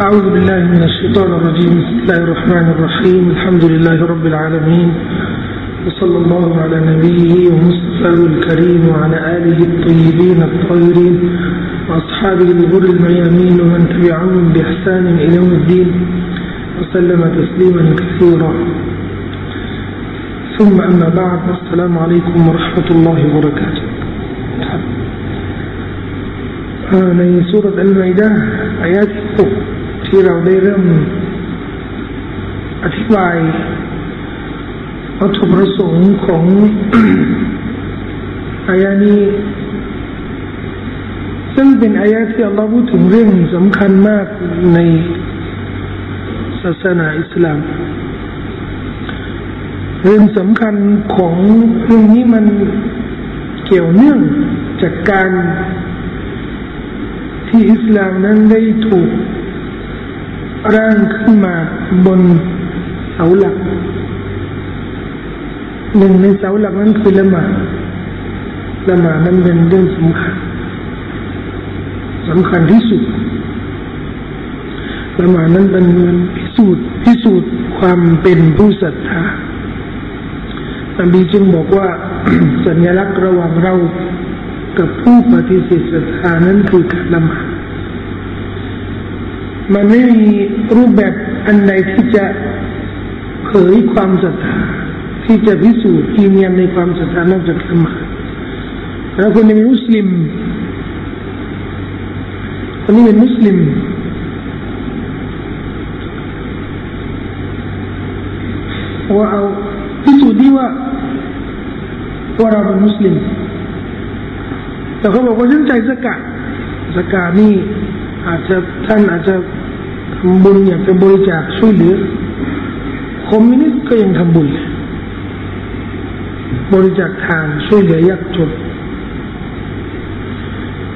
أعوذ بالله من الشيطان الرجيم. بسم الله الرحمن الرحيم. الحمد لله رب العالمين. وصلى الله على نبيه ومصطفى الكريم وعلى آله الطيبين الطاهرين وأصحابه الغر الميامين ومن تبعهم بإحسان إلى يوم الدين. وسلم تسليما كثيرا. ثم أما بعد السلام عليكم ورحمة الله وبركاته. آه، من سورة المائدة آيات الصف ที่เราได้เริ่มอธิบายวัตถุประสงค์ของอายะนี้ซึ่งเป็นอายะที่อัลลอฮ์พูดถึงเรื่องสำคัญมากในศาสนาอิสลาม เรื่องสำคัญของเรื่องนี้มันเกี่ยวเนื่องจากการที่อิสลามนั้นได้ถูก ร่างขึ้นมาบนเสาหลัก หนึ่งในเสาหลักนั้นคือละหมาดละหมาดนั้นเป็นเรื่องสำคัญสำคัญที่สุดละหมาดนั้นเป็นพิสูจน์พิสูจน์ความเป็นผู้ศรัทธานบีจึงบอกว่าสัญลักษณ์ระหว่างเรากับผู้ปฏิเสธศรัทธานั้นคือการละหมาด มันไม่มีรูปแบบอันใดที่จะเผยความศรัทธาที่จะพิสูจน์ยืนยันในความศรัทธานอกจากละหมาดแล้วคนที่เป็นมุสลิมคนนี้เป็นมุสลิมว่าเอาพิสูจน์ดีว่าว่าเราเป็นมุสลิมแต่เขาบอกว่าฉันใจสกัดสกัดนี่ อาจจะท่านอาจจะทำบุญอยากจะบริจาคช่วยเหลือคอมมิวนิสต์ก็ยังทำบุญบริจาคทานช่วยเหลือยากจน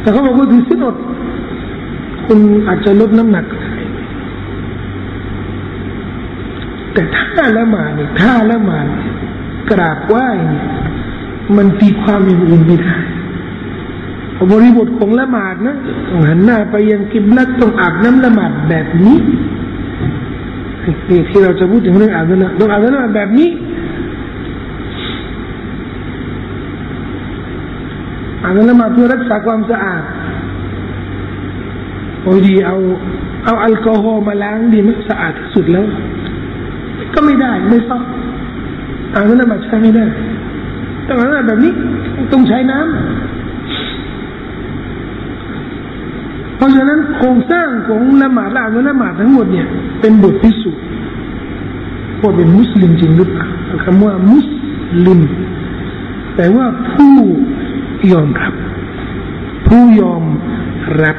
แต่เขาบอกว่าถือสินอดคุณอาจจะลดน้ำหนักได้แต่ถ้าละหมาดเนี่ยถ้าละหมาดกราบไหว้เนี่ยมันตีความอย่างอื่นไม่ได้ บริบทของละหมาดนะต้องหันหน้าไปยังกิบลัดต้องอาบน้ำละหมาดแบบนี้นี่ที่เราจะพูดถึงเรื่องอาบน้ำต้องอาบน้ำละหมาดแบบนี้อาบน้ำละหมาดเพื่อรักษาความสะอาดโอ้ดีเอาเอาแอลกอฮอล์มาล้างดีมันสะอาดที่สุดแล้ว ก็ไม่ได้ไม่ต้องอาบน้ำละหมาดใช้ไม่ได้ต้องอาบน้ำละหมาแบบนี้ต้องใช้น้ำเพรา ฉะนั้นโครงสร้างของละหมาดละละหมาดทั้งหมดเนี่ยเป็นบทพิสูจน์ว่าเป็นมุสลิมจริงหรือเปล่าคำว่ามุสลิมแปลว่าผู้ยอมรับ ผู้ยอมรับ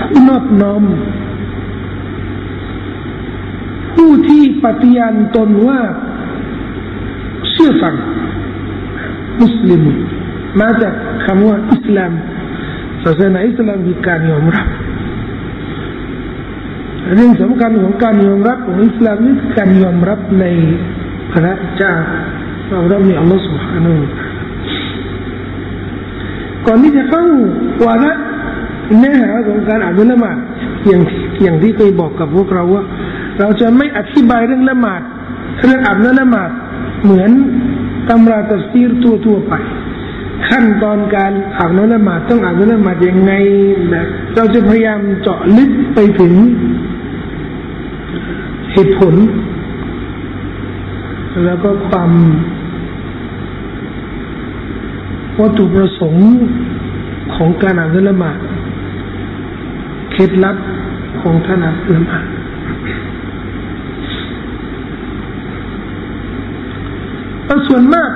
ผู้นอบน้อม ผู้ที่ปฏิญาณตนว่าเชื่อฟัง มุสลิมมาจากคำว่าอิสลาม ศาสนาอิสลามคืการยอมรับเรื่องสำคัญของการยอมรับของอิสลามนี่การยอมรับในพระเจ้าเราเรับในอัลลอฮฺสุบฮานุก่อนที่จะเข้าวาระเนื้อหาของการอ่านละหมาดอย่างอย่างที่เคยบอกกับพวกเราว่า เราจะไม่อธิบายเรื่องละหมาดเรื่องอ่านละหมาดเหมือนตำราตัฟซีรตัวทั่วไป ขั้นตอนการอาบน้ำละหมาดต้องอาบน้ำละหมาดยังไงแบบเราจะพยายามเจาะลึกไปถึงเหตุผล แล้วก็ความวัตถุประสงค์ของการอาบน้ำละหมาดเคล็ดลับของท่านอาบน้ำละหมาดส่วนมาก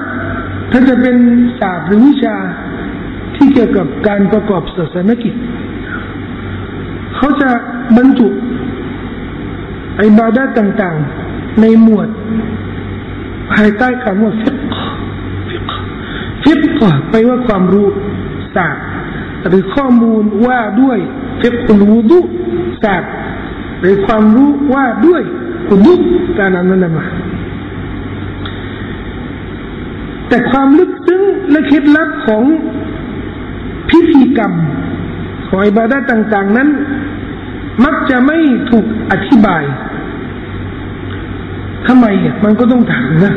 ถ้าจะเป็นศาสตร์หรือวิชาที่เกี่ยวกับการประกอบศาสนกิจ เขาจะบรรจุไอบาดาต่างๆ ในหมวด ภายใต้คำว่าฟิกฟิกฟิกไปว่าความรู้ศาสตร์หรือข้อมูลว่าด้วยฟิกอุลูดุศาสตร์หรือความรู้ว่าด้วยอุดุการอ่านละหมาด แต่ความลึกซึ้งและเคล็ดลับของพิธีกรรมของอิบาดะต่าง ๆ นั้น มักจะไม่ถูกอธิบายทำไมอะมันก็ต้องถามนะ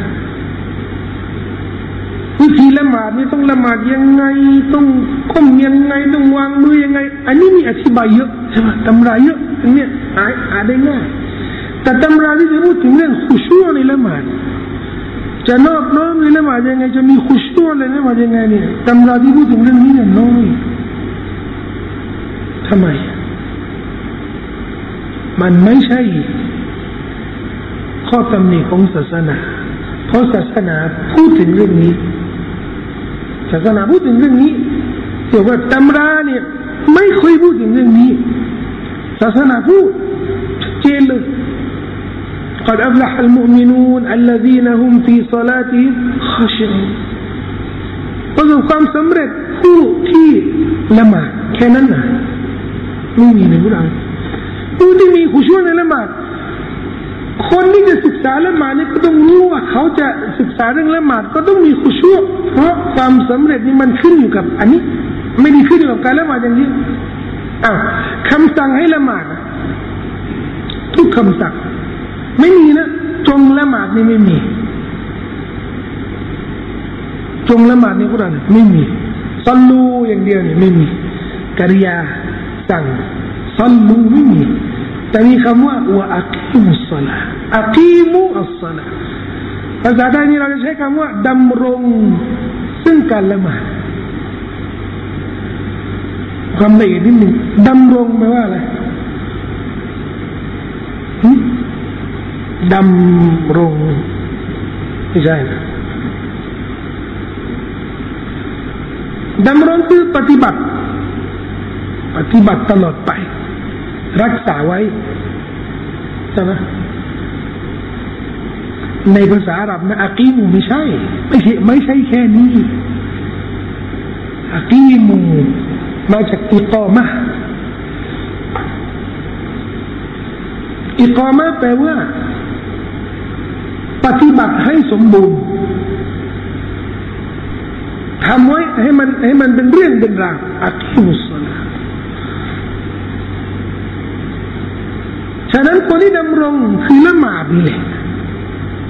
วิธีละหมาดนี่ต้องละหมาดยังไง ต้องก้มยังไงต้องวางมือยังไง อันนี้มีอธิบายเยอะใช่ไหมตำราเยอะอันเนี้ยอ่านอ่านได้ง่ายแต่ตำราที่จะพูดถึงเรื่องขุชัวในละหมาด จะนอบน้อมในละหมาดยังไง จะมีขุชัวในละหมาดยังไงเนี่ยตำราที่พูดถึงเรื่องนี้เนี่ยน้อยทำไม มันไม่ใช่ ข้อตำหนิของศาสนา เพราะศาสนาพูดถึงเรื่องนี้ศาสนาพูดถึงเรื่องนี้เกี่ยวกับตำราเนี่ย ไม่เคยพูดถึงเรื่องนี้ ศาสนาพูดเจนเลย قد أفلح المؤمنون الذين هم في صلاتهم خاشعون ประสบความสำเร็จผู้ที่ละหมาดแค่นั้นนะไม่มีในกุรอานผู้ที่มีขุช่วในละหมาดคนที่จะศึกษาละหมาดนี่ก็ต้องรู้ว่าเขาจะศึกษาเรื่องละหมาดก็ต้องมีขุช่วเพราะความสำเร็จนี่มันขึ้นอยู่กับ อันนี้ ไม่ได้ขึ้นอยู่กับการละหมาดอย่างเดียวอ้าวคำสั่งให้ละหมาดทุกคำสั่ง ไม่มีนะจงละหมาดนี่ไม่มีจงละหมาดในกุรานไม่มีซัลลูอย่างเดียวนี่ไม่มีกิริยาสั่งซัลลูไม่มีแต่มีคำว่าวะอักีมุสลาอักีมุอัสลาภาษาไทยนี่เราจะใช้คำว่าดำรงซึ่งการละหมาดความละเอียดนิดหนึ่งดำรงแปลว่าอะไร ดำรงไม่ใช่นะดำรงคือปฏิบัติ ปฏิบัติตลอดไป รักษาไว้ใช่ไหมในภาษาอาหรับนะอากีมูไม่ใช่ ไม่ใช่ไม่ใช่แค่นี้อากีมูมาจากอิกามะอิกามะแปลว่า ปฏิบัติให้สมบูรณ์ทำไว้ให้มันให้มันเป็นเรื่องเป็นราวอักิมุสลาฉะนั้นคนที่ดำรงคือละหมาดนี่แหละ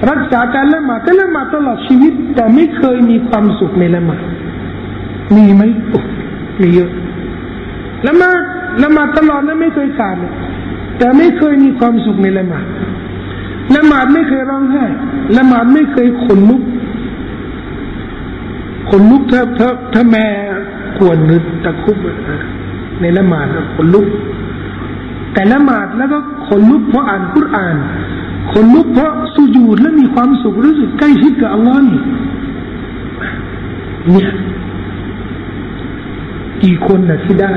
รักษาการละหมาดก็ละหมาดตลอดชีวิต แต่ไม่เคยมีความสุขในละหมาดมีไหมมีเยอะละหมาดละหมาดตลอดนั้นไม่เคยขาดแต่ไม่เคยมีความสุขในละหมาด ละหมาดไม่เคยร้องไห้ละหมาดไม่เคยขนลุกขนลุกถ้าถ้าถ้าแม่ควรหรือตะคุบในละหมาดขนลุก แต่ละหมาดแล้วก็ขนลุกเพราะอ่านคุรานขนลุกเพราะสุญูดและมีความสุขรู้สึกใกล้ชิดกับอัลลอฮ์นี่เนี่ยกี่คนนะที่ได้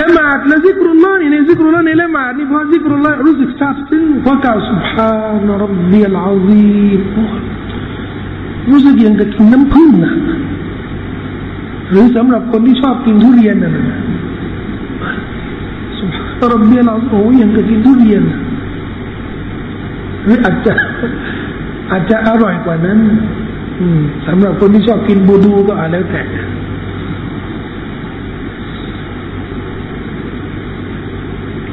ละหมาดและซิกรุลลอฮ์นี่ในซิกรุลลอฮ์ในละหมาดนี่พอซิกรุลลอฮ์รู้สึกซาบซึ้งพอกล่าว سبحان ربي العظيم รู้สึกอย่างกับกินน้ำผึ้งนะหรือสำหรับคนที่ชอบกินทุเรียนนะนะสุภาพรบเบียเราโอ้ยังกับกินทุเรียนหรืออาจจะอาจจะอร่อยกว่านั้นสำหรับคนที่ชอบกินบูดูก็อาจแล้วแต่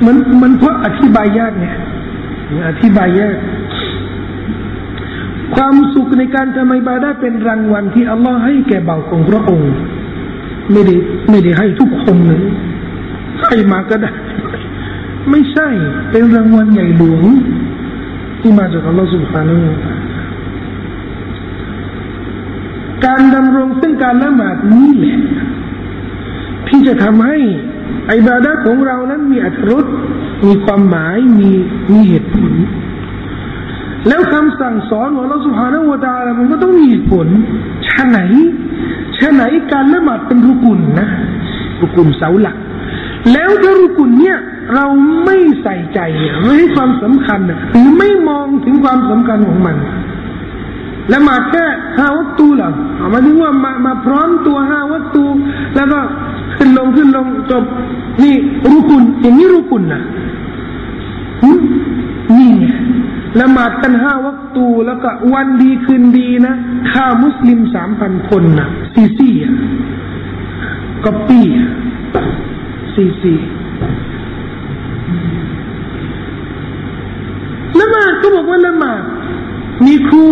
มันมันเพราะอธิบายยากไงอธิบายยากความสุขในการทำอิบาดะเป็นรางวัลที่อัลลอฮ์ให้แก่บ่าวของพระองค์ ไม่ได้ไม่ได้ให้ทุกคนเลยให้มาก็ได้ ไม่ใช่เป็นรางวัลใหญ่หลวงที่มาจากอัลลอฮ์สุบฮานาอูการดำรงซึ่งการละหมาดนี้แหละที่จะทำให้ อิบาดะของเรานั้นมีอัตรสมีความหมายมีมีเหตุผล แล้วคำสั่งสอนของเราสุภาณวตามันก็ต้องมีเหตุผลชะไหนชะไหนการละหมาดเป็นรุกุลนะรุกุลเสาหลัก แล้วถ้ารุกุลเนี่ยเราไม่ใส่ใจไม่ให้ความสำคัญหรือไม่มองถึงความสำคัญของมันละหมาดแค่ห้าวัตถุหรอหมายถึงว่ามามาพร้อมตัวห้าวัตถุแล้วก็ ขึ้นลงขึ้นลงจบนี่รุกุลอย่างนี้รุกุลนะนี่ไงละหมาดกันห้าวัตูแล้วก็วันดีคืนดีนะฆ่ามุสลิมสามพันคนนะซีซี่ก็ปี้สี่สี่ละหมาดก็บอกว่าละหมาดมีครู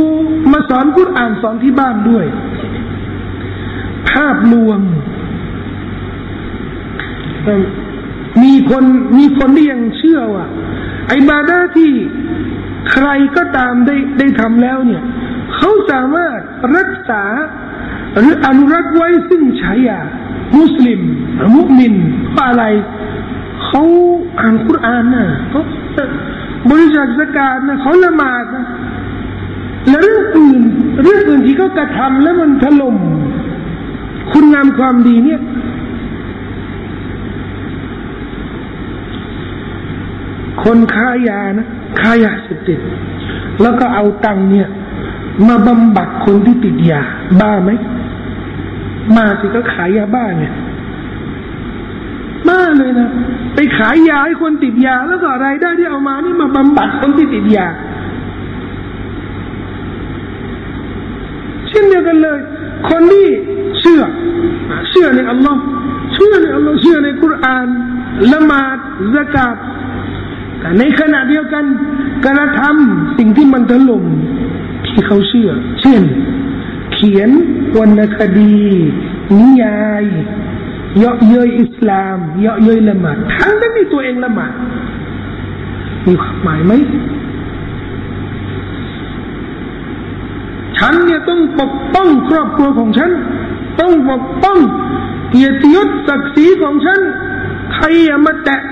มาสอนกุรอ่านสอนที่บ้านด้วย ภาพลวง มีคนมีคนที่ยังเชื่อว่าไอ้บาดาที่ใครก็ตามได้ได้ทำแล้วเนี่ยเขาสามารถรักษาหรืออนุรักษ์ไว้ซึ่งฉายามุสลิมมุมินว่าอะไรเขาอ่านคุรานนะเขาบริจาคสกาดนะเขาละหมาดนะแล้วเรื่องอื่นเรื่องอื่นที่เขากระทำแล้วมันถล่มคุณงามความดีเนี่ย คนค้ายานะค้ายาเสพติดแล้วก็เอาตังเนี่ย มาบำบัดคนที่ติดยาบ้าไหมมาสิก็ขายยาบ้าเนี่ยมาเลยนะไปขายยาให้คนติดยา แล้วก็รายได้ที่เอามานี่มาบำบัดคนที่ติดยาเช่นเดียวกันเลย คนที่เชื่อ เชื่อในอัลลอฮ์เชื่อในอัลลอฮ์เชื่อในคุรานละมาดสกาด แต่ในขณะเดียวกันกระทำสิ่งที่มันถล่มที่เขาเชื่อ เช่น เขียนวรรณคดี นิยายเยาะเย้ยอิสลามเยาะเย้ยละหมาดทั้งที่ตัวเองละหมาดมีความหมายไหมฉันเนี่ยต้องปกป้องครอบครัวของฉัน ต้องปกป้องเกียรติยศศักดิ์ศรีของฉัน ใครอย่ามาแตะ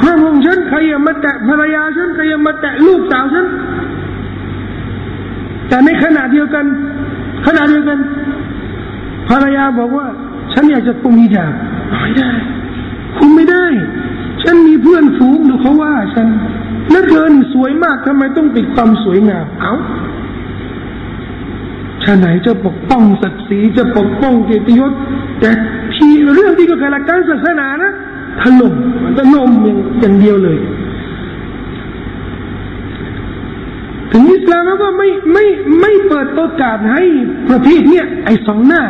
ครอบครัวฉันใครอย่ามาแตะภรรยาฉันใครอย่ามาแตะลูกสาวฉันแต่ในขณะเดียวกัน ขณะเดียวกัน ภรรยาบอกว่า ฉันอยากจะคุมฮิญาบไม่ได้ คุมไม่ได้ ฉันมีเพื่อนฝูงดูเขาว่า ฉันแล้วเธอนี่สวยมากทำไมต้องปิดความสวยงาม เอา้าชาไหนจะปกป้องศักดิ์ศรีจะปกป้องเกียรติยศแต่ที่เรื่องที่ก็คือหลักการศาสนานะ ถล่มถล่มอย่างอย่างเดียวเลย ถึงอิสลามก็ไม่ไม่ไม่เปิดโอกาสให้ประเภทเนี้ยไอ้สองหน้า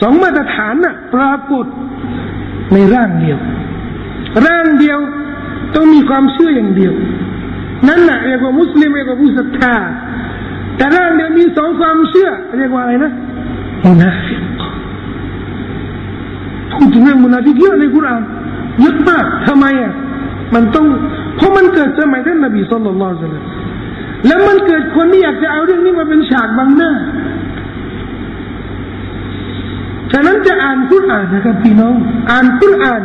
สองมาตรฐานน่ะ ปรากฏในร่างเดียว ร่างเดียวต้องมีความเชื่ออย่างเดียว นั่นแหละเรียกว่ามุสลิมเรียกว่าผู้ศรัทธาแต่ร่างเดียวมีสองความเชื่อ เรียกว่าอะไรนะมุนาฟิกพูดถึงเรื่องมุนาฟิกเยอะในคุรานเยึดมากทำไมอะมันต้อง เพราะมันเกิดสมัยท่านนบีصلى الله عليه وسلم เลยแล้วมันเกิดคนที่อยากจะเอาเรื่องนี้มาเป็นฉากบังหน้า ฉะนั้นจะอ่านคุณอ่านนะครับพี่น้อง อ่านคุณอ่าน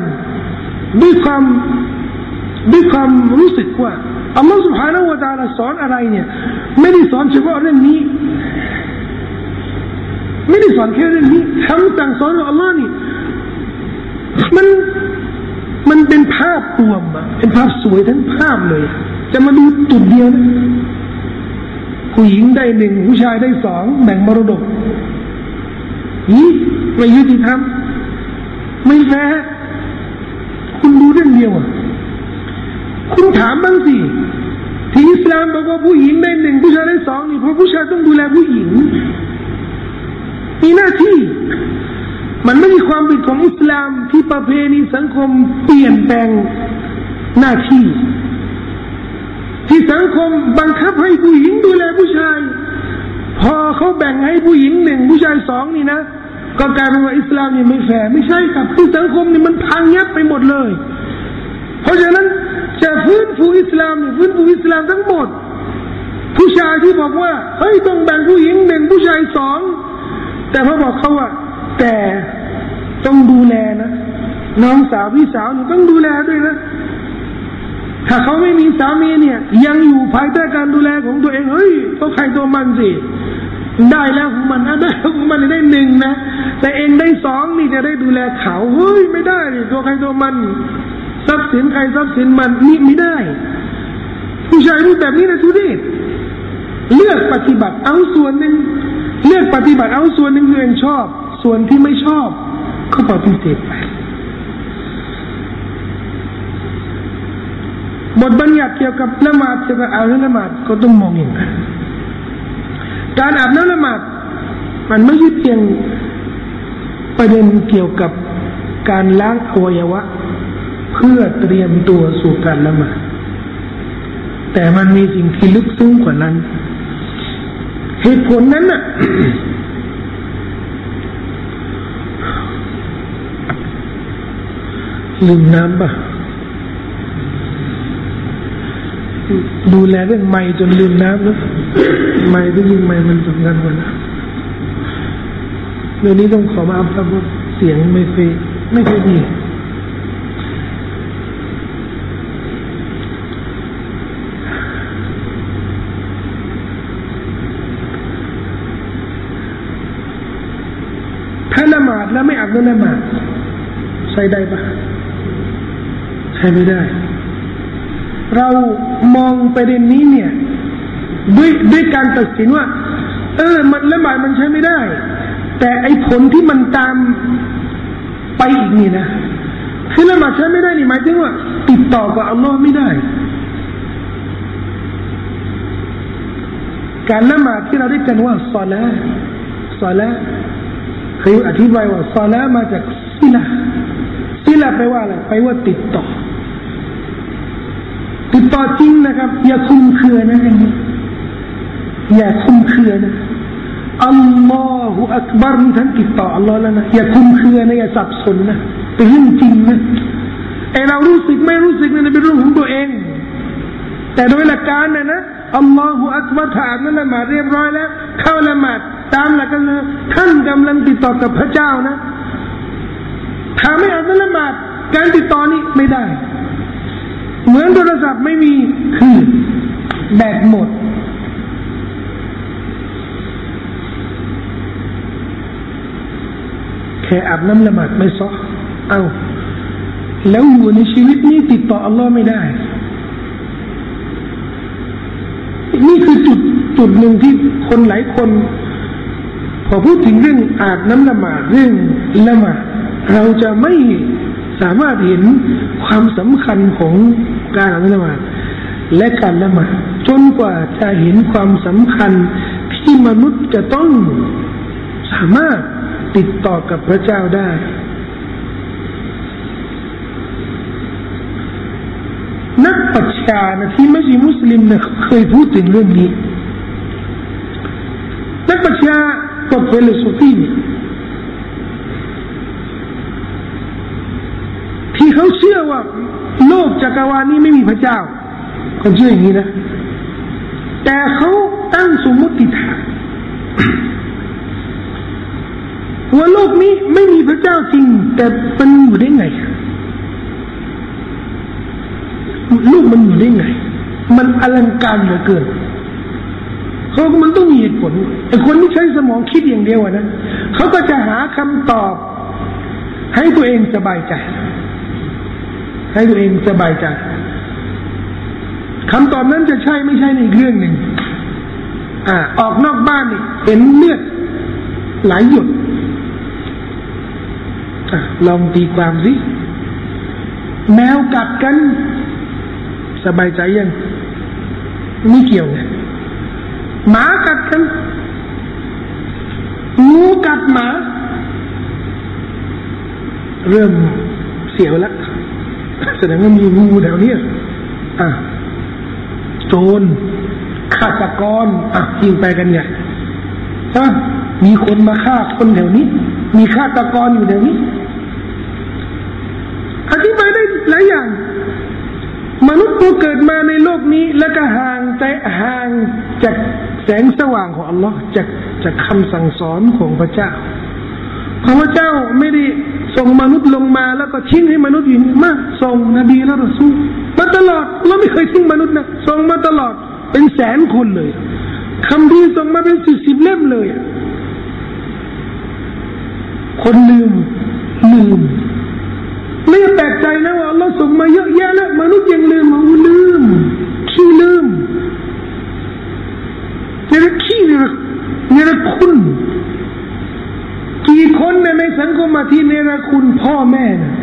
ด้วยความด้วยความรู้สึกว่าอัลลอฮฺสุบฮานาวะตาลาสอนอะไรเนี่ย ไม่ได้สอนเฉพาะเรื่องนี้ ไม่ได้สอนแค่เรื่องนี้คำสั่งสอนของอัลลอฮ์นี่ มัน มันเป็นภาพรวมอะเป็นภาพสวยทั้งภาพเลย จะมาดูจุดเดียวนะผู้หญิงได้หนึ่งผู้ชายได้สองแบ่งมรดกนี่ไม่ยุติธรรมไม่แฟร์คุณดูเรื่องเดียวอะคุณถามบ้างสิที่อิสลามบอกว่าผู้หญิงได้หนึ่งผู้ชายได้สองนี่เพราะผู้ชายต้องดูแลผู้หญิงมีหน้าที่ มันไม่มีความผิดของอิสลามที่ประเพณีสังคมเปลี่ยนแปลงหน้าที่ ที่สังคมบังคับให้ผู้หญิงดูแลผู้ชาย พอเขาแบ่งให้ผู้หญิงหนึ่งผู้ชายสองนี่นะ ก็กลายเป็นว่าอิสลามนี่ไม่แฟร์ไม่ใช่ครับคือสังคมนี่มันพังยับไปหมดเลย เพราะฉะนั้นจะฟื้นฟูอิสลามฟื้นฟูอิสลามทั้งหมด ผู้ชายที่บอกว่าเฮ้ยต้องแบ่งผู้หญิงหนึ่งผู้ชายสองแต่พอบอกเขาว่า แต่ต้องดูแลนะน้องสาวพี่สาวนี่ต้องดูแลด้วยนะ ถ้าเขาไม่มีสามีเนี่ย ยังอยู่ภายใต้การดูแลของตัวเองเฮ้ยก็ใครตัวมันสิได้แล้วมันนะได้ของมันได้หนึ่งนะแต่เองได้สองนี่จะได้ดูแลเขาเฮ้ยไม่ได้ตัวใครตัวมันทรัพย์สินใครทรัพย์สินมันนี่ไม่ได้ ผู้ชายรู้แบบนี้นะทุเรศเลือกปฏิบัติเอาส่วนหนึ่งเลือกปฏิบัติเอาส่วนหนึ่งที่เองชอบ ส่วนที่ไม่ชอบก็ปฏิเสธไปบทบัญญัติเกี่ยวกับละหมาดเกี่ยวกับอาบน้ำละหมาดก็ต้องมองอย่างนั้นการอาบน้ำละหมาดมันไม่ใช่เพียงประเด็นเกี่ยวกับการล้างอวัยวะ เพื่อเตรียมตัวสู่การละหมาดแต่มันมีสิ่งที่ลึกซึ้งกว่านั้น เหตุผลนั้นน่ะ ลืมน้ำปะดูแลเรื่องไม่จนลืมน้ำนะไม่ที่ยิงไม่มันสำคัญกว่านะเรื่องนี้ต้องขอมาอัพครับเสียงไม่เคยไม่เคยดีถ้าละหมาดแล้วไม่อาบน้ำละหมาดใช้ได้ปะ ใช้ไม่ได้ เรามองประเด็นนี้เนี่ย ด้วยด้วยการตัดสินว่า เออ มันละหมาดมันใช้ไม่ได้ แต่ไอ้ผลที่มันตามไปอีกนี่นะคือละหมาดใช้ไม่ได้นี่หมายถึงว่า ติดต่อกับอัลลอฮ์ไม่ได้ การละหมาดที่เราได้กันว่าซอละซอละเคยอธิบายว่าซอละมาจากซิละซิละแปลว่าอะไรแปลว่าติดต่อ ต่อจริงนะครับ อย่าคุมเคือนะอย่างนี้อย่าคุมเคือนะอัลลอฮฺอักบารนี่ท่านติดต่ออัลลอฮ์แล้วนะอย่าคุมเคือนะอย่าสับสนนะเป็นเรื่องจริงนะไอเรารู้สึกไม่รู้สึกนั่นเป็นเรื่องของตัวเอง แต่โดยหลักการนะนะอัลลอฮฺอักบารถามนั่นละหมาดเรียบร้อยแล้ว เข้าละหมาดตามหลักการท่านกำลังติดต่อกับพระเจ้านะถ้าไม่อาบน้ำละหมาดการติดต่อนี้ไม่ได้ เหมือนโทรศัพท์ไม่มีคือแบตหมด แค่อาบน้ำละหมาดไม่ซอเอาแล้วอยู่ในชีวิตนี้ติดต่ออัลลอฮ์ไม่ได้ นี่คือจุดจุดหนึ่งที่คนหลายคน พอพูดถึงเรื่องอาบน้ำละหมาดเรื่องละหมาดเราจะไม่สามารถเห็นความสำคัญของ การอาบน้ำละหมาดและการละหมาดจนกว่าจะเห็นความสำคัญที่มนุษย์จะต้องสามารถติดต่อกับพระเจ้าได้ นักปรัชญานะที่ไม่ใช่มุสลิมนะเคยพูดถึงเรื่องนี้ นักปรัชญากับฟิโลโซฟีเนี่ยที่เขาเชื่อว่า โลกจักรวาลนี้ไม่มีพระเจ้าเขาเชื่ออย่างนี้นะ แต่เขาตั้งสมมติฐานว่าโลกนี้ไม่มีพระเจ้าจริง แต่มันอยู่ได้ไงลูกมันอยู่ได้ไง มันอลังการเหลือเกินเขามันต้องมีเหตุผลไอ้คนที่ใช้สมองคิดอย่างเดียวนะเขาก็จะหาคำตอบ ให้ตัวเองสบายใจ ให้ตัวเองสบายใจคำตอบนั้นจะใช่ไม่ใช่ในอีกเรื่องหนึ่งอ่า ออกนอกบ้านนี่เห็นเลือดไหลหยดลองตีความสิแมวกัดกัน สบายใจยังไม่เกี่ยวไงหมากัดกันงูกัดหมา เริ่มเสียวแล้ว แสดงว่ามีงูแถวเนี้อะโจรฆาตกรอะยิงไปกันใหญ่ฮะมีคนมาฆ่าคนแถวนี้ มีฆาตกรอยู่แถวนี้อธิบายได้หลายอย่าง มนุษย์ตัวเกิดมาในโลกนี้ แล้วก็ห่างใจห่างจากแสงสว่างของอัลลอฮ์จากจากคำสั่งสอนของพระเจ้าพระเจ้าไม่ได้ ส่งมนุษย์ลงมาแล้วก็ทิ้งให้มนุษย์อยู่มาส่งนบีและรอซูลมาตลอดเราไม่เคยทิ้งมนุษย์นะส่งมาตลอดเป็นแสนคนเลยคำพีส่งมาเป็นสิบสิบเล่มเลย คนลืมลืมไม่แปลกใจนะว่าเราส่งมาเยอะแยะแล้วมนุษย์ยังลืมอูลืมขี้ลืมเนรขี้เนรเนรคุณ กี่คนในสังคมมาที่เนรคุณพ่อแม่นะ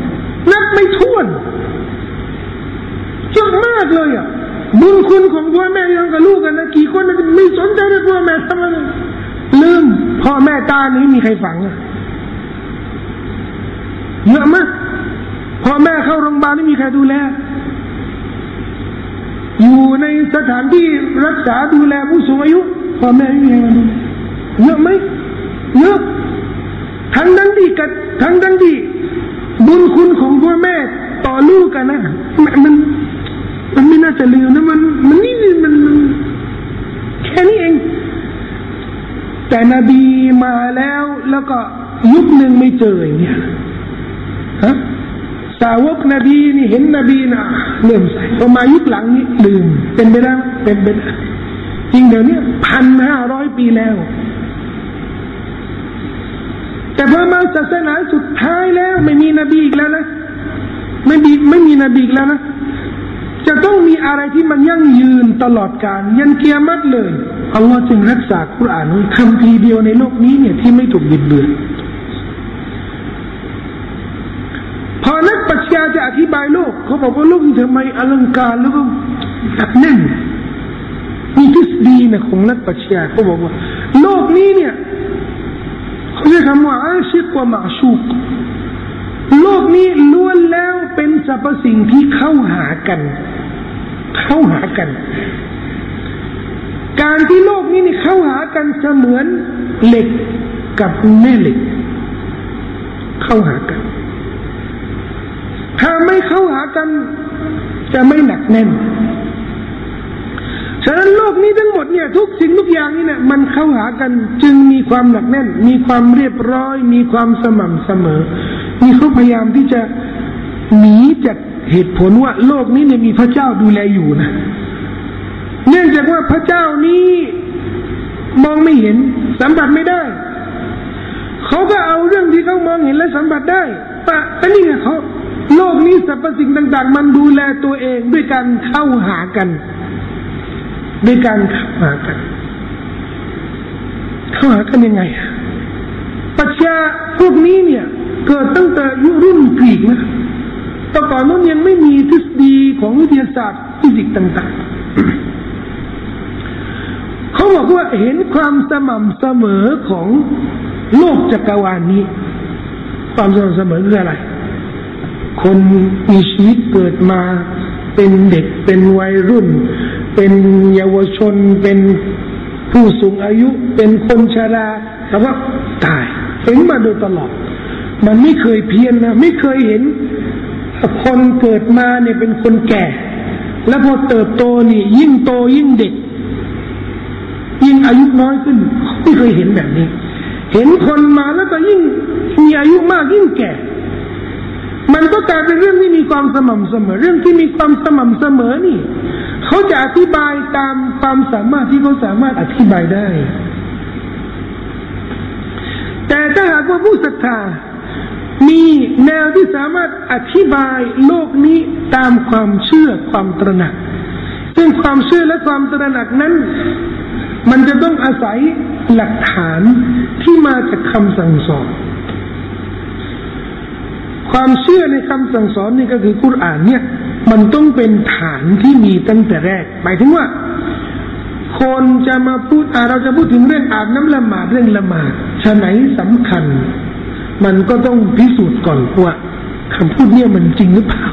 นับไม่ถ้วนเยอะมากเลยอะบุญคุณของพ่อแม่ยังกับลูกกันนะกี่คนนไม่สนใจเลยพ่อแม่ทำไรลืมพ่อแม่ตานี้มีใครฝังอะเยอะมากอแม่เข้าโรงพยาบาลไม่มีใครดูแลอยู่ในสถานที่รักษาดูแลผู้สูงอายุพ่อแม่ไม่มีใครมาดูเยอะไหมเยอะ ทั้งนั้นดีกันทั้งนั้นดีบุญคุณของพ่อแม่ต่อลูกกันนะมันมันไม่น่าจะลืมนะมันมันนี่มันมันแค่นี้เอง แต่นบีมาแล้วแล้วก็ยุคหนึ่งไม่เจออย่างเงี้ยฮะสาวกนบีนี่เห็นนบีนะเริ่มใส่พอมายุคหลังนี้ลืม เป็นไปแล้เป็นไปได้จริงเดี๋ยวนี้พันห้าร้อยปีแล้ว แต่พอมาศาสนาสุดท้ายแล้ว ไม่มีนบีอีกแล้วนะไม่มีไม่มีนบีอีกแล้วนะจะต้องมีอะไรที่มันยั่งยืนตลอดกาลยันเกียรติเลยอัลลอฮ์จึงรักษาคุรานไว้คำทีเดียวในโลกนี้เนี่ยที่ไม่ถูกบิดเบือนพอนักปัชญาจะอธิบายโลก เขาบอกว่าโลกนี้ทำไมอลังการแล้วก็หนักแน่นมีทฤษฎีนะของนักปัชญาเขาบอกว่า โลกนี้เนี่ย เรียกคำว่าอาชิกว่ามาชูกโลกนี้ล้วนแล้วเป็นสรรพสิ่งที่เข้าหากัน เข้าหากัน การที่โลกนี้นี่เข้าหากันเสมือนเหล็กกับแม่เหล็ก เข้าหากัน ถ้าไม่เข้าหากันจะไม่หนักแน่น ฉะนั้นโลกนี้ทั้งหมดเนี่ยทุกสิ่งทุกอย่างนี่เนี่ยมันเข้าหากันจึงมีความหนักแน่น มีความเรียบร้อย มีความสม่ำเสมอนี่เขาพยายามที่จะหนีจากเหตุผลว่าโลกนี้เนี่ยมีพระเจ้าดูแลอยู่นะ เนื่องจากว่าพระเจ้านี้มองไม่เห็นสัมผัสไม่ได้ เขาก็เอาเรื่องที่เขามองเห็นและสัมผัสได้ปะแต่นี่ไงเขาโลกนี้สรรพสิ่งต่าง ๆ มันดูแลตัวเองด้วยการเข้าหากัน ด้วยการเข้าหากัน เข้าหากันยังไงปัจจาพวกนี้เนี่ย เกิดตั้งแต่ยุรุ่นกรีกนะแต่ก่อนนั้นยังไม่มีทฤษฎีของวิทยาศาสตร์ฟิสิกส์ต่างๆ เขาบอกว่าเห็นความสม่ำเสมอของโลกจักรวาลนี้ ความสม่ำเสมอคืออะไร คนมีชีวิตเกิดมา เป็นเด็กเป็นวัยรุ่น เป็นเยาวชน เป็นผู้สูงอายุ เป็นคนชราแต่ว่าตายเห็นมาโดยตลอด มันไม่เคยเพี้ยนนะไม่เคยเห็น คนเกิดมาเนี่ยเป็นคนแก่ แล้วพอเติบโตนี่ยิ่งโตยิ่งเด็ก ยิ่งอายุน้อยขึ้นไม่เคยเห็นแบบนี้ เห็นคนมาแล้วก็ยิ่งมีอายุมากยิ่งแก่ มันก็กลายเป็นเรื่องที่มีความสม่ำเสมอ เรื่องที่มีความสม่ำเสมอนี่ เขาจะอธิบายตามความสามารถที่เขาสามารถอธิบายได้ แต่ถ้าหากว่าผู้ศรัทธามีแนวที่สามารถอธิบายโลกนี้ตามความเชื่อความตระหนัก ซึ่งความเชื่อและความตระหนักนั้น มันจะต้องอาศัยหลักฐานที่มาจากคำสั่งสอน ความเชื่อในคำสั่งสอนนี่ก็คือกุรอานเนี่ย มันต้องเป็นฐานที่มีตั้งแต่แรก หมายถึงว่า คนจะมาพูดเราจะพูดถึงเรื่องอาบน้ำละหมาดเรื่องละหมาดชะไหนสำคัญ มันก็ต้องพิสูจน์ก่อนว่าคำพูดเนี่ยมันจริงหรือเปล่า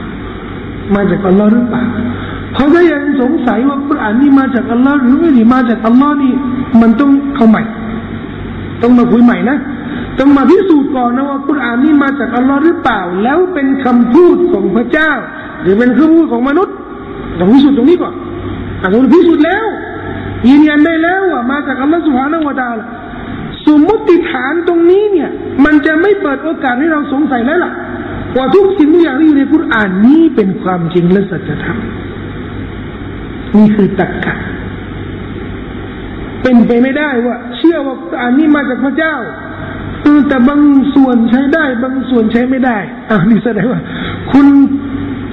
มาจากอัลลอฮ์หรือเปล่าเขาก็ยังสงสัยว่าคุรอานนี่มาจากอัลลอฮ์หรือไม่มาจากอัลลอฮ์นี่ มันต้องเอาใหม่ ต้องมาคุยใหม่นะ ต้องมาพิสูจน์ก่อนนะว่าคุรานนี่มาจากอัลลอฮ์หรือเปล่า แล้วเป็นคำพูดของพระเจ้า หรือเป็นคำพูดของมนุษย์ต้องพิสูจน์ตรงนี้ก่อนอะเราพิสูจน์แล้วยืนยันได้แล้วว่ามาจากอัลลอฮ์สุบฮานวะตาลสมมติฐานตรงนี้เนี่ย มันจะไม่เปิดโอกาสให้เราสงสัยแล้วล่ะว่าทุกสิ่งทุกอย่างที่อยู่ในคุรานนี้เป็นความจริงและสัจธรรมนี่คือตรรกะเป็นไปไม่ได้ว่า เชื่อว่าคุรานนี้มาจากพระเจ้า แต่บางส่วนใช้ได้ บางส่วนใช้ไม่ได้อ่านี่แสดงว่า คุณ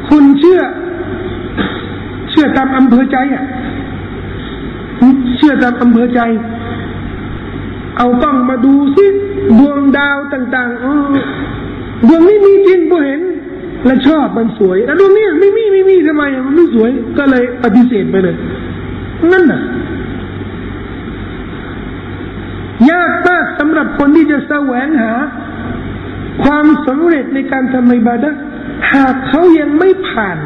คุณเชื่อ เชื่อตามอำเภอใจอะเชื่อตามอำเภอใจ เอาต้องมาดูสิดวงดาวต่างๆอ๋อดวงนี้มีจริงผมเห็น และชอบมันสวยแต่ดวงนี้ไม่มีไม่มีทำไมมันไม่สวย ก็เลยปฏิเสธไปเลยนั่นน่ะ ยากมากสำหรับคนที่จะแสวงหา ความสำเร็จในการทำในบาดะหากเขายังไม่ผ่าน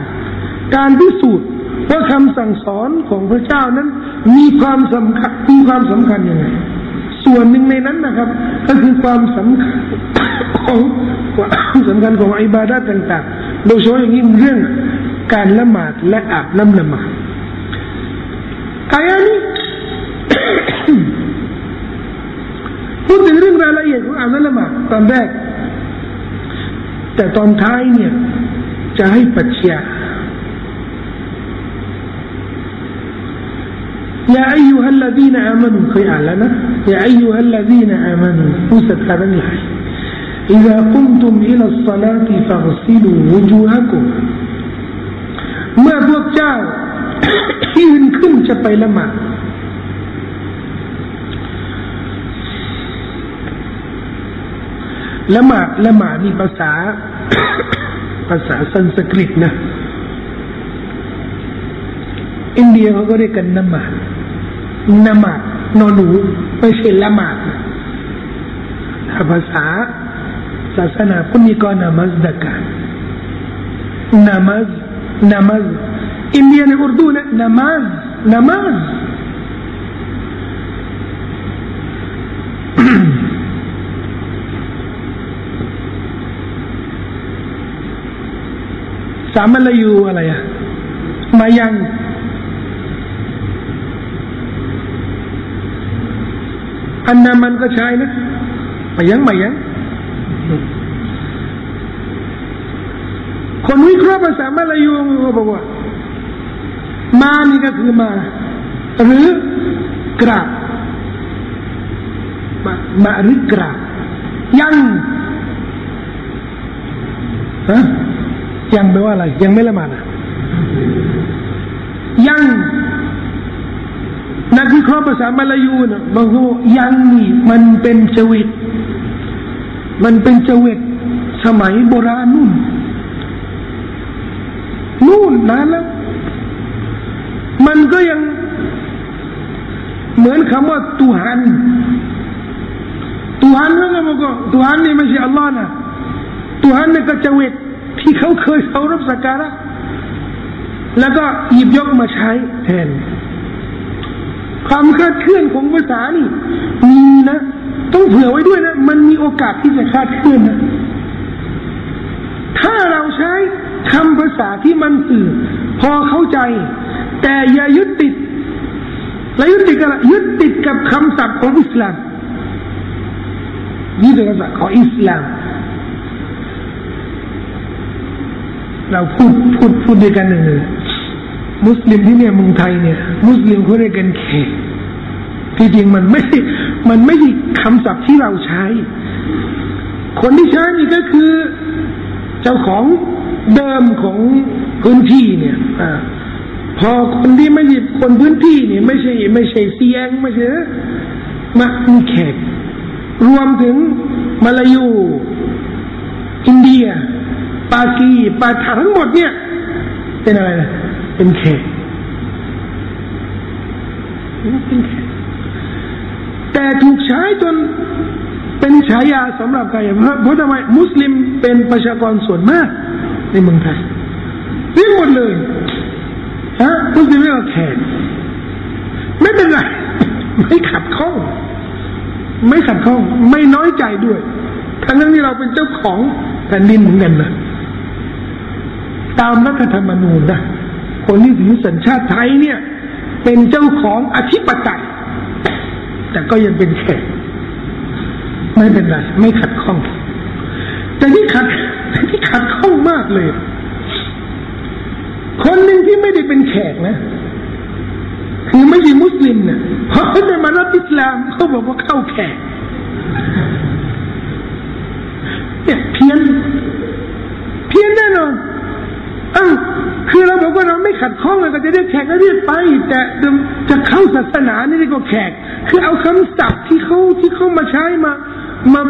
การพิสูจน์ว่าคำสั่งสอนของพระเจ้านั้น มีความสำคัญมีความสำคัญยังไงส่วนหนึ่งในนั้นนะครับ ก็คือความสำคัญของความสำคัญของอิบาดะต่าง ๆ โดยเฉพาะอย่างยิ่งเรื่องการละหมาดและอาบน้ำละหมาดอายะนี้ พูดถึงเรื่องรายละเอียดของอาบน้ำละหมาดตอนแรก แต่ตอนท้ายเนี่ย จะให้ปัจจัย يا أيها الذين آمنوا في أعلنا يا أيها الذين آمنوا موسى هذا الحي إذا قمتم إلى الصلاة فاغسلوا وجوهكم เมื่อพวกเจ้ายืนขึ้นจะไปละหมาด ละหมาดละหมาดนี่ภาษา ภาษาสันสกฤตนะ อินเดียเขาก็เรียกกันนมาดนมาดนอหนูไม่ใช่ละหมาดถ้าภาษาศาสนาพุทธก็นามัสดกันนามัสนามัสอินเดียในอุรดูนะนามัสนามัส สามัลยูอะไรอะมายังอันนามันก็ใช้นะมายังมายังคนวิเคราะห์ภาษามาลายูก็บอกว่า มานี่ก็คือมา หรือกราบมามาหรือกราบยังฮะ ยังแปลว่าอะไร ยังไม่ละหมาดอะยังนักวิเคราะห์ภาษามาลายูนะบางคนยังนี่มันเป็นจวิตมันเป็นจวิตสมัยโบราณนู่นนู่นนานแล้ว มันก็ยังเหมือนคำว่าตุหันตุหันแล้วก็บอกว่าตุหันนี่ไม่ใช่อัลลอฮ์นะตุหันนี่ก็จวิต ที่เขาเคยเคารพสักการะแล้วก็หยิบยกมาใช้แทน ความคาดเคลื่อนของภาษานี่มีนะต้องเผื่อไว้ด้วยนะ มันมีโอกาสที่จะคาดเคลื่อนนะถ้าเราใช้คำภาษาที่มันสื่อ พอเข้าใจ แต่อย่ายึดติดและยึดติดกับยึดติดกับคำศัพท์ของอิสลามนี่เป็นคำศัพท์ของอิสลาม เราพูดพูดพูดด้วยกันหนึ่งมุสลิมที่เนี่ยเมืองไทยเนี่ย มุสลิมเขาเรียกกันแขกที่จริงมันไม่ มันไม่ใช่คำศัพท์ที่เราใช้ คนที่ใช้นี่ก็คือเจ้าของเดิมของพื้นที่เนี่ยอพอคนที่ไม่ใช่คนพื้นที่เนี่ยไม่ใช่ไม่ใช่เซียงไม่ใช่มามีแขกรวมถึงมาลายู อินเดีย ปากีปาถาทั้งหมดเนี่ย เป็นอะไรนะเป็นแขกเป็นแขกแต่ถูกใช้จนเป็นฉายาสำหรับใครเพราะทำไมมุสลิมเป็นประชากรส่วนมาก ในเมืองไทยเรียกหมดเลยฮะมุสลิมเรียกว่าแขกไม่เป็นไร ไม่ขัดข้อง ไม่ขัดข้อง ไม่น้อยใจด้วยทั้งนั้นที่เราเป็นเจ้าของแผ่นดินเหมือนกันนะ ตามรัฐธรรมนูญนะคนที่ถือสัญชาติไทยเนี่ย เป็นเจ้าของอธิปไตยแต่ก็ยังเป็นแขกไม่เป็นไรไม่ขัดข้อง แต่ที่ขัดที่ขัดข้องมากเลย คนหนึ่งที่ไม่ได้เป็นแขกนะคือไม่ใช่มุสลิมเนี่ยพอเขามารับอิสลามเขาบอกว่าเข้าแขกเนี่ยเพี้ยนเพี้ยนแน่นอน อ้าวคือเราบอกว่าเราไม่ขัดข้องเลยก็จะเรียกแขกก็เรียกไป แต่จะเข้าศาสนานี่เรียกว่าแขก คือเอาคำศัพท์ที่เขาที่เขามาใช้มา มา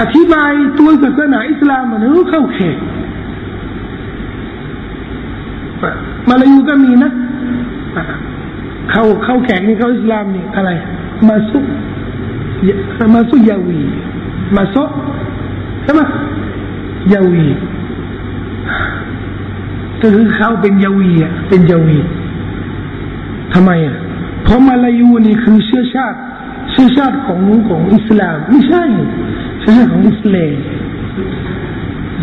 อธิบายตัวศาสนาอิสลามมันก็เข้าแขกมาลายูก็มีนะเข้าเข้าแขกนี่เข้าอิสลามนี่อะไร มาซุมาซุยาวี มาซุใช่ไหมยาวี ก็คือเขาเป็นยาวีอะเป็นยาวีทำไมอะเพราะมาลายูนี่คือเชื้อชาติ เชื้อชาติของของอิสลาม ไม่ใช่ เชื้อชาติของอิสลาม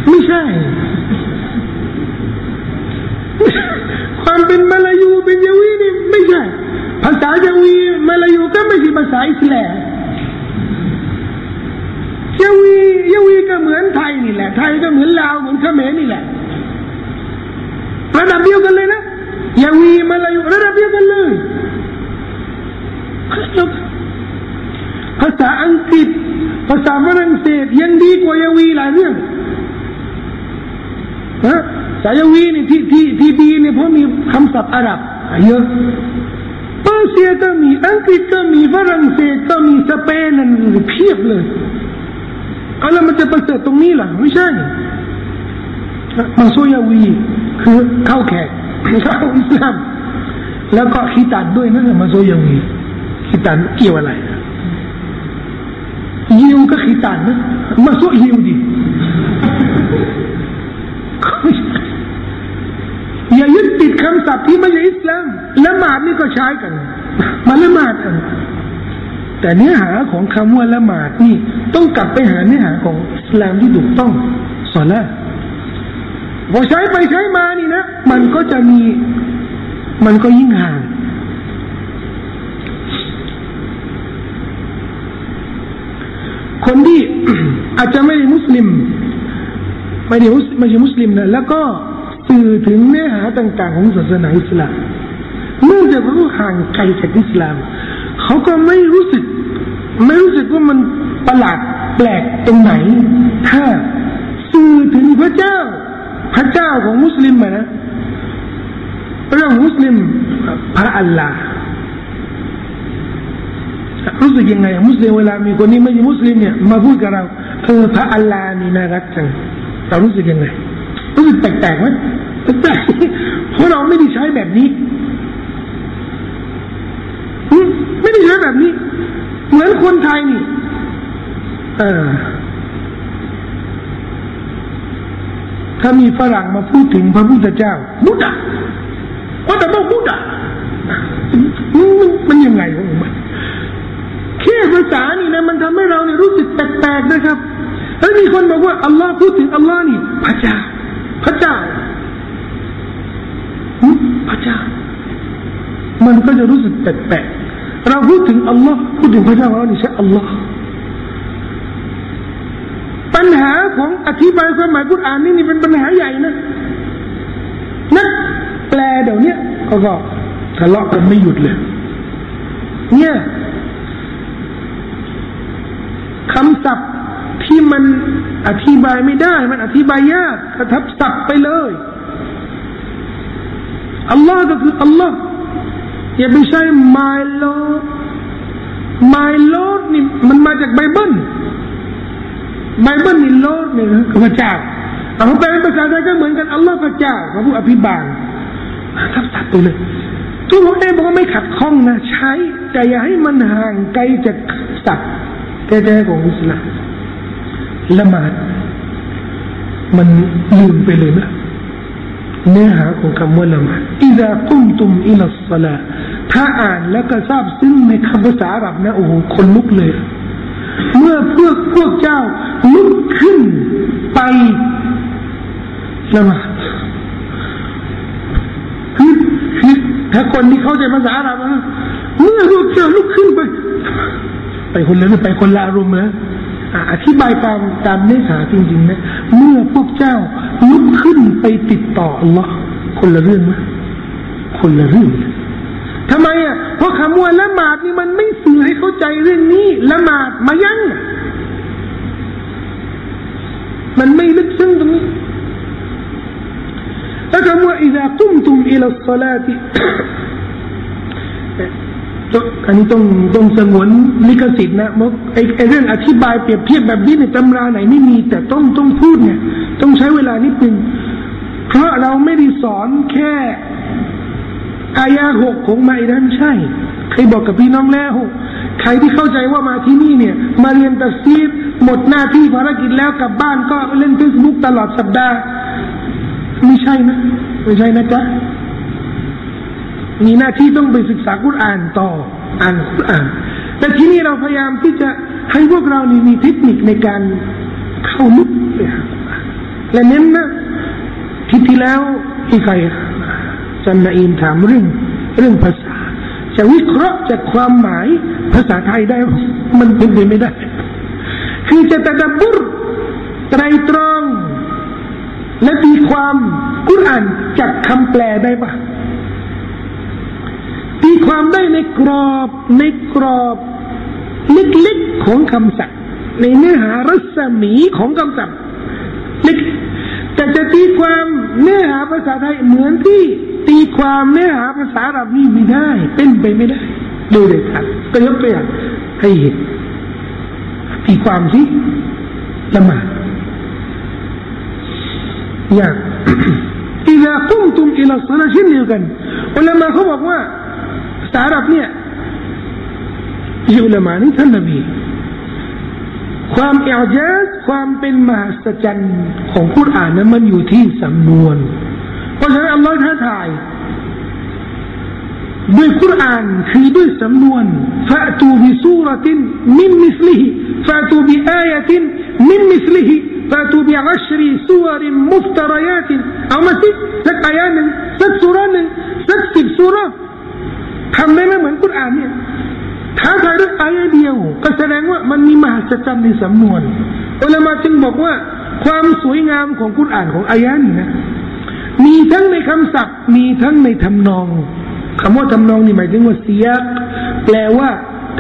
ไม่ใช่ ความเป็นมาลายูเป็นยาวีนี่ไม่ใช่ ภาษายาวีมาลายูก็ไม่ใช่ภาษาอิสลามยาวียาวีก็เหมือนไทยนี่แหละ ไทยก็เหมือนลาวเหมือนเขมรนี่แหละ ระดับเดียวกันเลยนะยาวีมาลายูระดับเดียวกันเลยภาษาอังกฤษ ภาษาฝรั่งเศสยังดีกว่ายาวีหลายเรื่องนะสายวีนี่ที่ที่ที่ดีเนี่ยเพราะมีคำศัพท์อาหรับเยอะเปอร์เซียก็มีอังกฤษก็มีฝรั่งเศสก็มีสเปนนั่นเพียบเลยเอาแล้วมันจะประเสริฐตรงนี้ล่ะไม่ใช่มาโซยาวี คือเข้าแขกเข้าอิสลามแล้วก็ขีตันด้วยนั่นแหละมาโซยาวีขีตันเกี่ยวอะไรยิวก็ขีตันนะมาโซยิวดิอย่ายึดติดคำศัพท์ที่ไม่ใช่อิสลามละหมาดนี่ก็ใช้กัน มาละหมาดกัน แต่เนื้อหาของคำว่าละหมาดนี่ ต้องกลับไปหาเนื้อหาของอิสลามที่ถูกต้องสอนละ พอใช้ไปใช้มานี่นะ มันก็จะมี มันก็ยิ่งห่าง คนที่อาจจะไม่ได้มุสลิม ไม่ได้ไม่ใช่มุสลิมนะ แล้วก็สื่อถึงเนื้อหาต่าง ๆ ของศาสนาอิสลามเนื่องจากเขาห่างไกลจากอิสลาม เขาก็ไม่รู้สึก ไม่รู้สึกว่ามันประหลาดแปลกตรงไหน ถ้าสื่อถึงพระเจ้า พระเจ้าของมุสลิมนะเรื่องมุสลิมพระอัลลาห์รู้สึกยังไงมุสลิมเวลามีคนนี้ไม่ใช่มุสลิมเนี่ยมาพูดกับเราเออพระอัลลาห์นี่น่ารักจังเรารู้สึกยังไงรู้สึกแปลกๆไหมแปลกเพราะเราไม่ได้ใช้แบบนี้ไม่ได้ใช้แบบนี้ เหมือนคนไทยนี่ เออ ถ้ามีฝรั่งมาพูดถึงพระพุทธเจ้าบุตรว่าแต่ต้องบุตรมันมันยังไงวะมันแค่ภาษานี่นะมันทำให้เราเนี่ยรู้สึกแปลกๆนะครับแล้วมีคนบอกว่าอัลลอฮ์พูดถึงอัลลอฮ์นี่ พระเจ้า พระเจ้าพระเจ้า มันก็จะรู้สึกแปลกๆเราพูดถึงอัลลอฮ์พูดถึงพระเจ้าเรานี่ใช่อัลลอฮ์ปัญหา ของอธิบายความหมายกุรอานนี่นี่เป็นปัญหาใหญ่นะนักแปลเดี๋ยวนี้เขาก็ทะเลาะกันไม่หยุดเลย เนี่ยคำศัพท์ที่มันอธิบายไม่ได้ มันอธิบายยากกระทับศัพท์ไปเลยอัลลอฮ์ก็คืออัลลอฮ์อย่าไปใช้ my lord my lord นี่มันมาจากไบเบิล ไบเบิลนี่ lord นี่คือพระเจ้าเอาไปเป็นภาษาไทยก็เหมือนกันอัลลอฮ์พระเจ้าพระผู้อภิบาลทับศัพท์ไปเลยทุกคนเองบอกว่าไม่ขัดข้องนะใช้ แต่อย่าให้มันห่างไกลจากศัพท์แท้ๆของอิสลามละหมาดมันลืมไปเลยนะเนื้อหาของคำว่าละหมาดอิดะกุมตุมอิลัสลาถ้าอ่านแล้วก็ทราบซึ่งในคำภาษาอาหรับนะโอ้โหคนลุกเลย เมื่อพวกพวกเจ้าลุกขึ้นไปละหมาดคือคือถ้าคนที่เข้าใจภาษาอาหรับนะเมื่อพวกเจ้าลุกขึ้นไป ไปคนละไปคนละอารมณ์นะอธิบายตามตามเนื้อหาจริงๆนะเมื่อพวกเจ้าลุกขึ้นไปติดต่ออัลลอฮ์คนละเรื่องนะคนละเรื่อง ทำไมอ่ะเพราะคำว่าละหมาดนี่มันไม่สื่อให้เข้าใจเรื่องนี้ละหมาดมายังมันไม่ลึกซึ้งตรงนี้แล้วคำว่า إذا قمتم إلى الصلاة อันนี้ต้องต้องสงวนลิขสิทธิ์นะมไอไอเรื่องอธิบายเปรียบเทียบแบบนี้ในตำราไหนไม่มี แต่ต้องต้องพูดเนี่ย ต้องใช้เวลานิดนึงเพราะเราไม่ได้สอนแค่ อายาหกของมาอิดันใช่ใครบอกกับพี่น้องแล้ว ใครที่เข้าใจว่ามาที่นี่เนี่ย มาเรียนตัดซีดหมดหน้าที่ภารกิจแล้วกลับบ้านก็เล่นเฟซบุ๊กตลอดสัปดาห์ไม่ใช่นะไม่ใช่นะจ๊ะมีหน้าที่ต้องไปศึกษากุรอานต่ออ่านกุรอาน แต่ที่นี่เราพยายามที่จะให้พวกเรานี่มีเทคนิคในการเข้าลึกและเน้นนะทิศที่แล้วที่ใคร จันนาอินถามเรื่องเรื่องภาษา จะวิเคราะห์จากความหมายภาษาไทยได้ มันเป็นไปไม่ได้ คือจะตะดับบุรไตรตรอง และตีความกุรอานจากคำแปลได้ปะตีความได้ในกรอบในกรอบเล็กๆของคำศัพท์ในเนื้อหารัศมีของคำศัพท์เล็ก แต่จะตีความเนื้อหาภาษาไทยเหมือนที่ตีความเนื้อหาภาษาอาหรับนี่ไม่ได้ เป็นไปไม่ได้ดูเลยครับก็ยกตัวอย่างให้เห็นตีความสิละหมาดอย่าง إذا قمتم إلى الصلاة เช่นเดียวกันอุลามาเขาบอกว่าสารับเนี่ยที่อุลามานี่ท่านนบี ความเอลเจสความเป็นมหัศจรรย์ของกุรอานนั้นมันอยู่ที่สำนวน เพราะฉะนั้นอัลลอฮ์ท้าทายด้วยคุรอานคือด้วยสำนวนฟาตูบิสูรตินมิมิสลิฮิฟาตูบิอายตินมิมิสลิฮิฟาตูบิอัชรีสูริมุฟตรายตินเอามาสิสักอายะหนึ่งสักสุราหนึ่งสักสิบสุราทำได้ไหมเหมือนคุรอานเนี่ย ท้าทายด้วยอายะเดียว ก็แสดงว่ามันมีมหัศจรรย์ในสำนวนอุลามาจึงบอกว่า ความสวยงามของกุรอ่านของอายะนี้นะ มีทั้งในคำศัพท์ มีทั้งในทำนองคำว่าทำนองนี่หมายถึงว่าเสียแปลว่า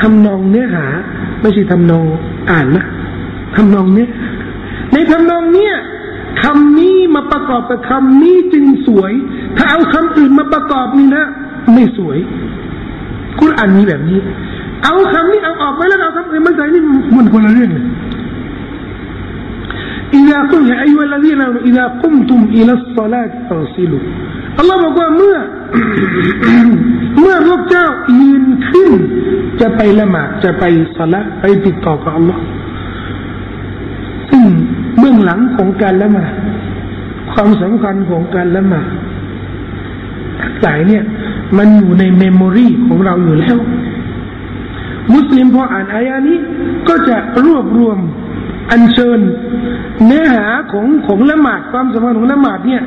ทำนองเนื้อหา ไม่ใช่ทำนองอ่านนะทำนองเนี้ยในทำนองเนี้ยคำนี้มาประกอบกับคำนี้จึงสวย ถ้าเอาคำอื่นมาประกอบนี่นะ ไม่สวย คุณอ่านนี้แบบนี้ เอาคำนี้เอาออกไปแล้วเอาคำอื่นมาใส่นี่มันคนละเรื่องเลย إذا قم يا أيها الذين آمنوا إذا قمتم إلى الصلاة فاغسلوا อัลลอฮ์บอกว่าเมื่อ เมื่อพวกเจ้ายืนขึ้น จะไปละหมาดจะไปสละไปติดต่อกับอัลลอฮ์ซึ่งเบื้องหลังของการละหมาดความสำคัญของการละหมาดทั้งหลายเนี่ย มันอยู่ในเมมโมรีของเราอยู่แล้ว มุสลิมพออ่านอายานี้ก็จะรวบรวมอัญเชิญ เนื้อหาของของละหมาดความสำคัญของละหมาดเนี่ย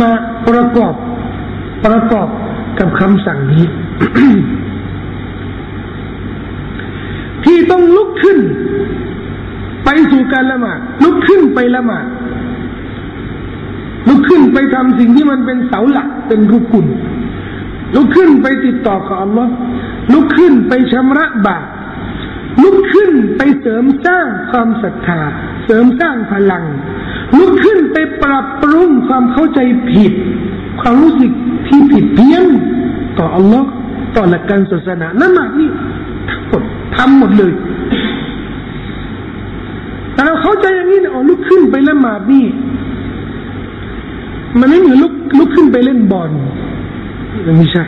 มาประกอบประกอบกับคำสั่งนี้ ที่ต้องลุกขึ้น ไปสู่การละหมาดลุกขึ้นไปละหมาดลุกขึ้นไปทำสิ่งที่มันเป็นเสาหลักเป็นรุกุน ลุกขึ้นไปติดต่อกับอัลลอฮ์ลุกขึ้นไปชำระบาปลุกขึ้นไปเสริมสร้างความศรัทธา เสริมสร้างพลัง ลุกขึ้นไปปรับปรุงความเข้าใจผิด ความรู้สึกที่ผิดเพี้ยนต่ออัลลอฮ์ต่อหลักการศาสนานั่นหมายนี่ทั้งหมดทำหมดเลยแต่เราเข้าใจอย่างนี้เนี่ยอ๋อลุกขึ้นไปละหมาดนี่ มันไม่เหมือนลุกลุกขึ้นไปเล่นบอล ไม่ใช่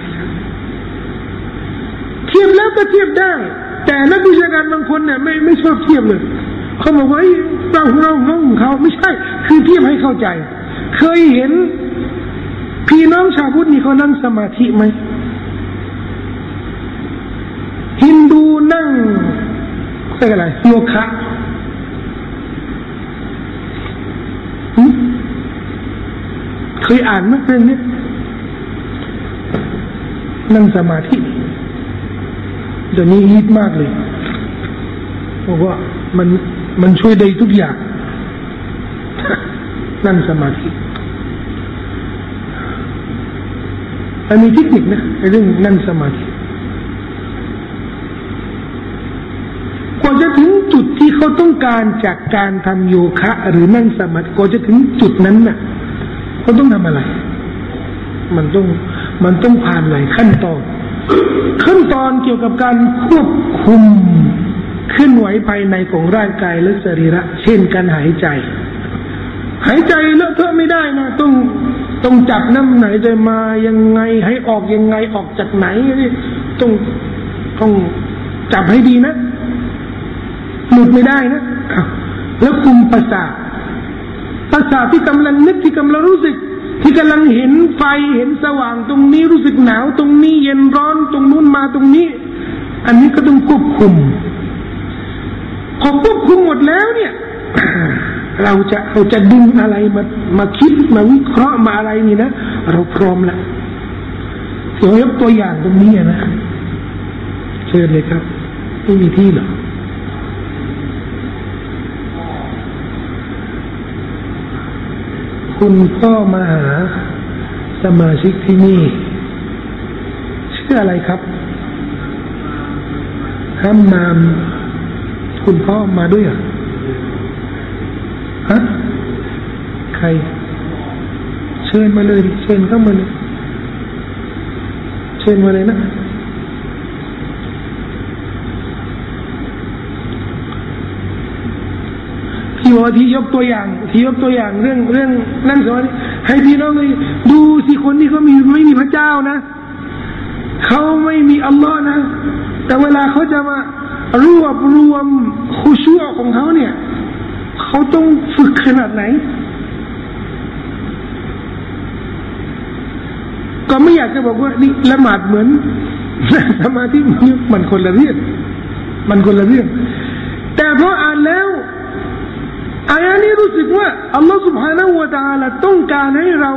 เทียบแล้วก็เทียบได้ แต่นักวิชาการบางคนเนี่ยไม่ไม่ชอบเทียบเลยเขาบอกว่าเราเราเราของเขาไม่ใช่ คือเทียบให้เข้าใจ เคยเห็น พี่น้องชาวพุทธนี่เขานั่งสมาธิไหมฮินดูนั่งเรียกอะไรโยคะเคยอ่านไหมเรื่องนี้ นั่งสมาธิเดี๋ยวนี้ฮิตมากเลยบอกว่ามันมันช่วยได้ทุกอย่าง นั่งสมาธิอันนี้เทคนิคนะเรื่องนั่งสมาธิกว่าจะถึงจุดที่เขาต้องการจากการทำโยคะ หรือนั่งสมาธิกว่าจะถึงจุดนั้นน่ะเขาต้องทำอะไร มันต้อง มันต้องผ่านหลายขั้นตอน ขั้นตอนเกี่ยวกับการควบคุมขึ้นไหวภายในของร่างกายและสรีระ เช่นการหายใจ หายใจเลอะเทอะไม่ได้นะต้องต้องจับน้ำไหนใจมายังไงให้ออกยังไงออกจากไหนต้องต้องจับให้ดีนะหลุดไม่ได้นะแล้วคุมประสาทประสาทที่กำลังนึกที่กำลังรู้สึก ที่กำลังเห็นไฟเห็นสว่างตรงนี้รู้สึกหนาว ตรงนี้เย็นร้อนตรงนู้นมาตรงนี้ อันนี้ก็ต้องควบคุม พอควบคุมหมดแล้วเนี่ย เราจะเราจะดึงอะไรมามาคิดมาวิเคราะห์มาอะไรนี่นะเราพร้อมแล้วเดี๋ยวยกตัวอย่างตรงนี้นะเชิญเลยครับไม่มีที่หรอ คุณพ่อมาหาสมาชิกที่นี่ชื่ออะไรครับห้ามนาม คุณพ่อมาด้วยอะฮะใคร เชิญมาเลยเชิญเข้ามาเลยเชิญมาเลยนะ ที่ว่าที่ยกตัวอย่าง ที่ยกตัวอย่างเรื่องเรื่องนั่นสอนให้พี่น้องเลยดูสิคนที่เขามีไม่มีพระเจ้านะเขาไม่มีอัลลอฮ์นะ แต่เวลาเขาจะมารวบรวมคุชัวของเขาเนี่ยเขาต้องฝึกขนาดไหน ก็ไม่อยากจะบอกว่านี่ละหมาดเหมือนสมาธิมันคนละเรื่องมันคนละเรื่อง แต่พออ่านแล้ว อันนี้รู้สึกว่าอัลลอฮฺสุบฮานาอูดาละต้องการให้เรา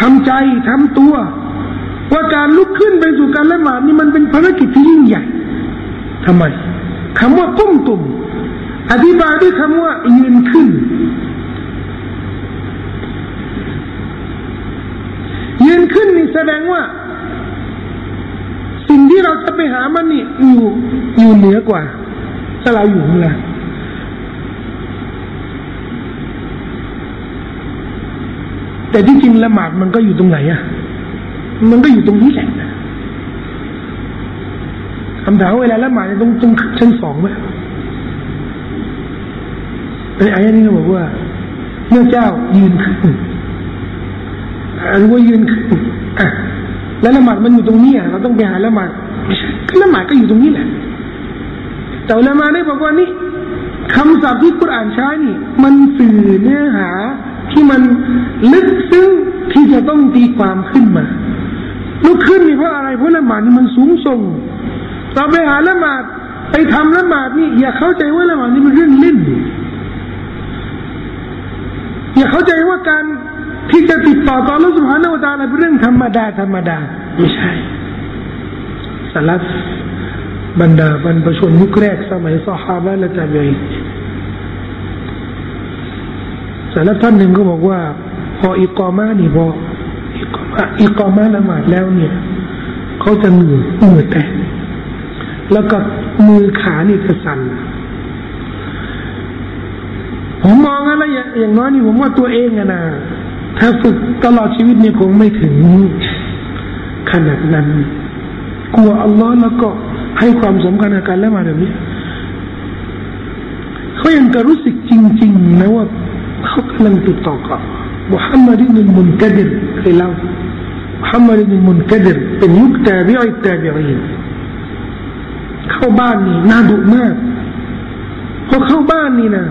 ทำใจทำตัว ว่าการลุกขึ้นไปสู่การละหมาดนี่มันเป็นภารกิจที่ยิ่งใหญ่ทำไมคำว่าก้มตุ่มอธิบายด้วยคำว่ายืนขึ้น ยืนขึ้นนี่แสดงว่า สิ่งที่เราจะไปหามันนี่อยู่อยู่เหนือกว่าถ้าเราอยู่ข้างล่า แต่ที่จริงละหมาดมันก็อยู่ตรงไหนอะมันก็อยู่ตรงนี้แหละคำถามเวลาละหมาดต้องต้องชั้นสองไหมในอายะนี้เขาบอกว่าเมื่อเจ้ายืนขึ้นหรือว่ายืนขึ้นอะแล้วละหมาดมันอยู่ตรงนี้อะเราต้องไปหาละหมาดละหมาดก็อยู่ตรงนี้แหละ แต่ละมาได้บอกว่านี่คำศัพท์ที่กุรอานใช้นี่ มันสื่อเนื้อหา ที่มันลึกซึ้งที่จะต้องตีความขึ้นมาลุกขึ้นนี่เพราะอะไร เพราะละหมาดนี่มันสูงส่งเราไปหาละหมาดไปทำละหมาดนี่อย่าเข้าใจว่าละหมาดนี่เป็นเรื่องเล่น อย่าเข้าใจว่าการที่จะติดต่อต่อรัสุภานวตาเป็นเรื่องธรรมดาธรรมดาไม่ใช่สลับบรรดาบรรพชนยุคแรกสมัยสหายและตาบี แต่ละท่านหนึ่งก็บอกว่า พออีกอมานี่พออีกอมาละหมาดแล้วเนี่ยเขาจะเหนื่อยเหนื่อยแต่แล้วก็มือขานี่จะสั่นผมมองอะไรอย่างน้อยนี่ผมว่าตัวเองอะนะถ้าฝึกตลอดชีวิตเนี่ยคงไม่ถึงขนาดนั้น กลัวอัลลอฮ์แล้วก็ให้ความสำคัญกับการละหมาดแบบนี้เขายังก็รู้สึกจริง ๆ นะว่า เขากำลังติดต่อกับมุฮัมมัดอิบนุมุนกะดิรเคยเล่ามุฮัมมัดอิบนุมุนกะดิรเป็นยุคตาบิอิตาบิอินเข้าบ้านนี่น่าดุมากพอเข้าบ้านนี่นะ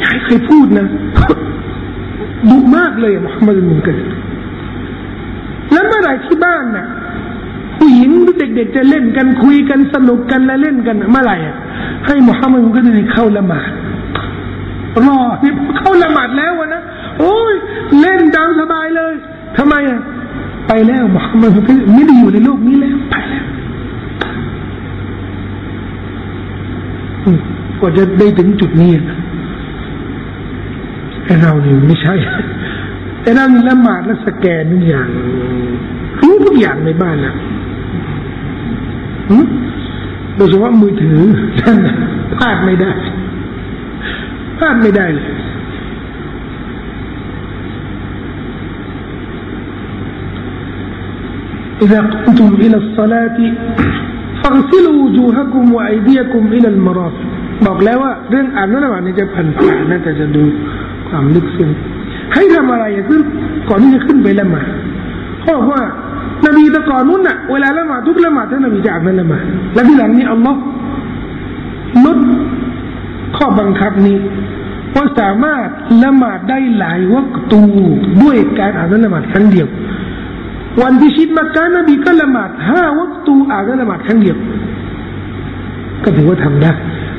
ยาให้ใครพูดนะดุมากเลยมุฮัมมัดอิบนุมุนกะดิรแล้วเมื่อไรที่บ้านน่ะผู้หญิงหรือเด็กๆจะเล่นกันคุยกันสนุกกันและเล่นกันเมื่อไหร่อะให้มุฮัมมัดอิบนุมุนกะดิรเข้าละหมาด รอนี่เข้าละหมาดแล้วนะโอ้ยเล่นดังสบายเลยทำไมอะไปแล้วมุฮัมมัดไม่ได้อยู่ในโลกนี้แล้วไปแล้วกว่าจะได้ถึงจุดนี้ไอ้เราเนี่ยไม่ใช่แต่เรานี่ละหมาดและสแกนทุกอย่างรู้ทุกอย่างในบ้านนะโดยเฉพาะมือถือท่านพลาดไม่ได้ พลาดไม่ได้เลย إذا قمتم إلى الصلاة فاغسلوا وجوهكم وأيديكم إلى المرافق บอกแล้วว่าเรื่องอ่านละหมาดนี่จะผ่านผ่านน่าจะจะดูความลึกซึ้งให้ทำอะไรขึ้นก่อนที่จะขึ้นไปละหมาดเพราะว่านบีตะก่อนนู้นน่ะเวลาละหมาดทุกละหมาดท่านนบีจะอ่านละหมาดแล้วที่หลังนี้อัลลอฮ์ลดข้อบังคับนี้ ว่าสามารถละหมาดได้หลายวัคตูด้วยการอ่านละหมาดครั้งเดียว วันที่ชิดมักกะนบีก็ละหมาดห้าวัคตูอ่านละหมาดครั้งเดียว ก็ถือว่าทำได้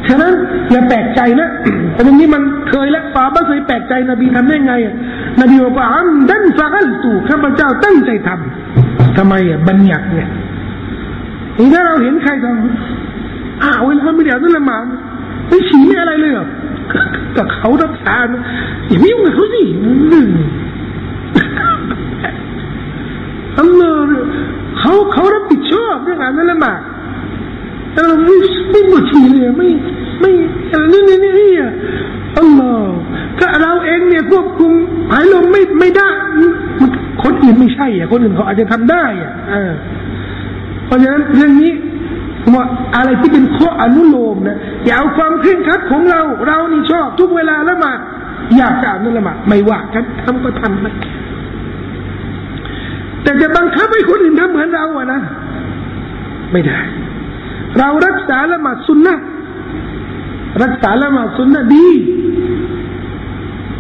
ฉะนั้นอย่าแปลกใจนะตรงนี้มันเคยแล้วฟาบ้าเคยแปลกใจนบีทำได้ไง นบีบอกว่าอัมดันฟาอัลตูข้าพเจ้าตั้งใจทำทำไมอะบัญญัติเนี่ยนี่ถ้าเราเห็นใครทำอ้าวเวลาไม่เดี๋ยวนั่นละหมาดไม่ฉี่ไม่อะไรเลยเหรอ กับเขารักษาอย่าไม่ยุ่งกับเขาสิหนึ่งอัลลอฮ์เขาเขารับผิดชอบเรื่องการนั่นละหมาดเราไม่ไม่หมดทีเลยไม่ไม่อะไรนี่นี่นี่อะอัลลอฮ์ถ้าเราเองเนี่ยควบคุมหายลมไม่ไม่ได้คนอื่นไม่ใช่อะคนอื่นเขาอาจจะทำได้อะเพราะฉะนั้นเรื่องนี้ ว่าอะไรที่เป็นข้ออนุโลมนะอย่าเอาความเคร่งครัดของเรา เรานี่ชอบทุกเวลาละหมาดอยากจะอ่านละหมาดไม่ว่ากันทำก็ทำไปแต่จะบังคับให้คนอื่นทำเหมือนเราอะนะ ไม่ได้ เรารักษาละหมาดสุนนะรักษาละหมาดสุนนะดี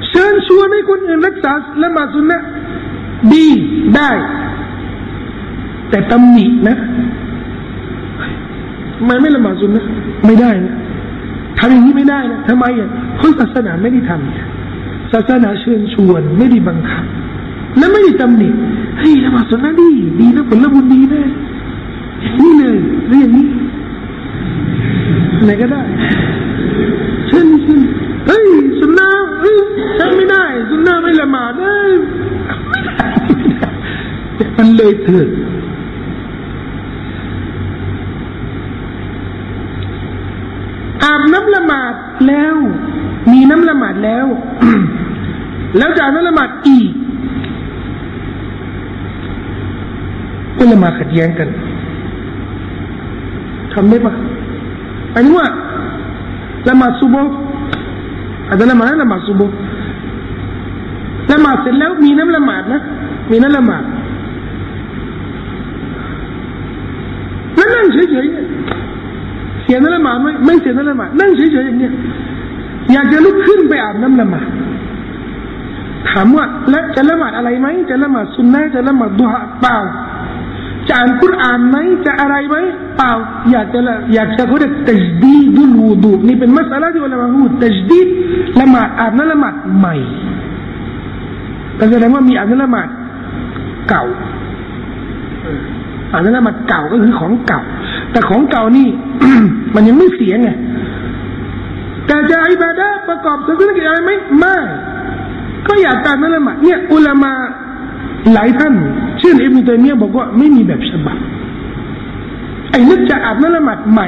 เชิญชวนให้คนอื่นรักษาละหมาดสุนนะดีได้ แต่ตำหนินะ ไมไม่ละหมาดสุนนะไม่ได้นะทำอย่างนี้ไม่ได้นะทำไมอะเพราะศาสนาไม่ได้ทำศาสนาเชิญชวนไม่ได้บังคับ และไม่ได้ตำหนิเฮ้ยละหมาดสุนนะดีดีนะผลบุญดีนะนี่เลยเรื่องนี้ไหนก็ได้เช่นเช่นเฮ้ยสุนนะเฮ้ยฉันไม่ได้สุนนะไม่ละหมาดได้ไม่ได้มันเลยเถิด อาบน้ำละหมาดแล้ว มีน้ำละหมาดแล้ว แล้วจะอาบน้ำละหมาดอีกอุลามาขัดแย้งกันทำได้ปะอันนี้ว่าละหมาดซุบฮ์อาจจะละหมาดละหมาดซุบฮ์ละหมาดเสร็จแล้วมีน้ำละหมาดนะมีน้ำละหมาดแล้วนั่งเฉยๆ เสียน้ำละหมาดไม่ไม่เสียน้ำละหมาดนั่งเฉยๆอย่างเนี้ยอยากจะลุกขึ้นไปอาบน้ำละหมาดถามว่าแล้วจะละหมาดอะไรไหมจะละหมาดสุนนะจะละหมาดดุฮะเปล่าจะอ่านคุรานไหมจะอะไรไหมเปล่าอยากจะละอยากจะเขาเรียกตัจดีดุลูดูนี่เป็นมัสลาที่เราพูดตัจดีดละหมาดอาบน้ำละหมาดใหม่ก็แสดงว่ามีอาบน้ำละหมาดเก่าอาบน้ำละหมาดเก่าก็คือของเก่า แต่ของเก่านี่ มันยังไม่เสียไงแต่จะอิบาดะประกอบศาสนกิจอะไรไหมไม่ก็อยากการนั่นละหมาดเนี่ยอุลามาหลายท่านเช่นอิบนุตัยมียบอกว่าไม่มีแบบฉบับไอ้นึกจะอาบน้ำละหมาดใหม่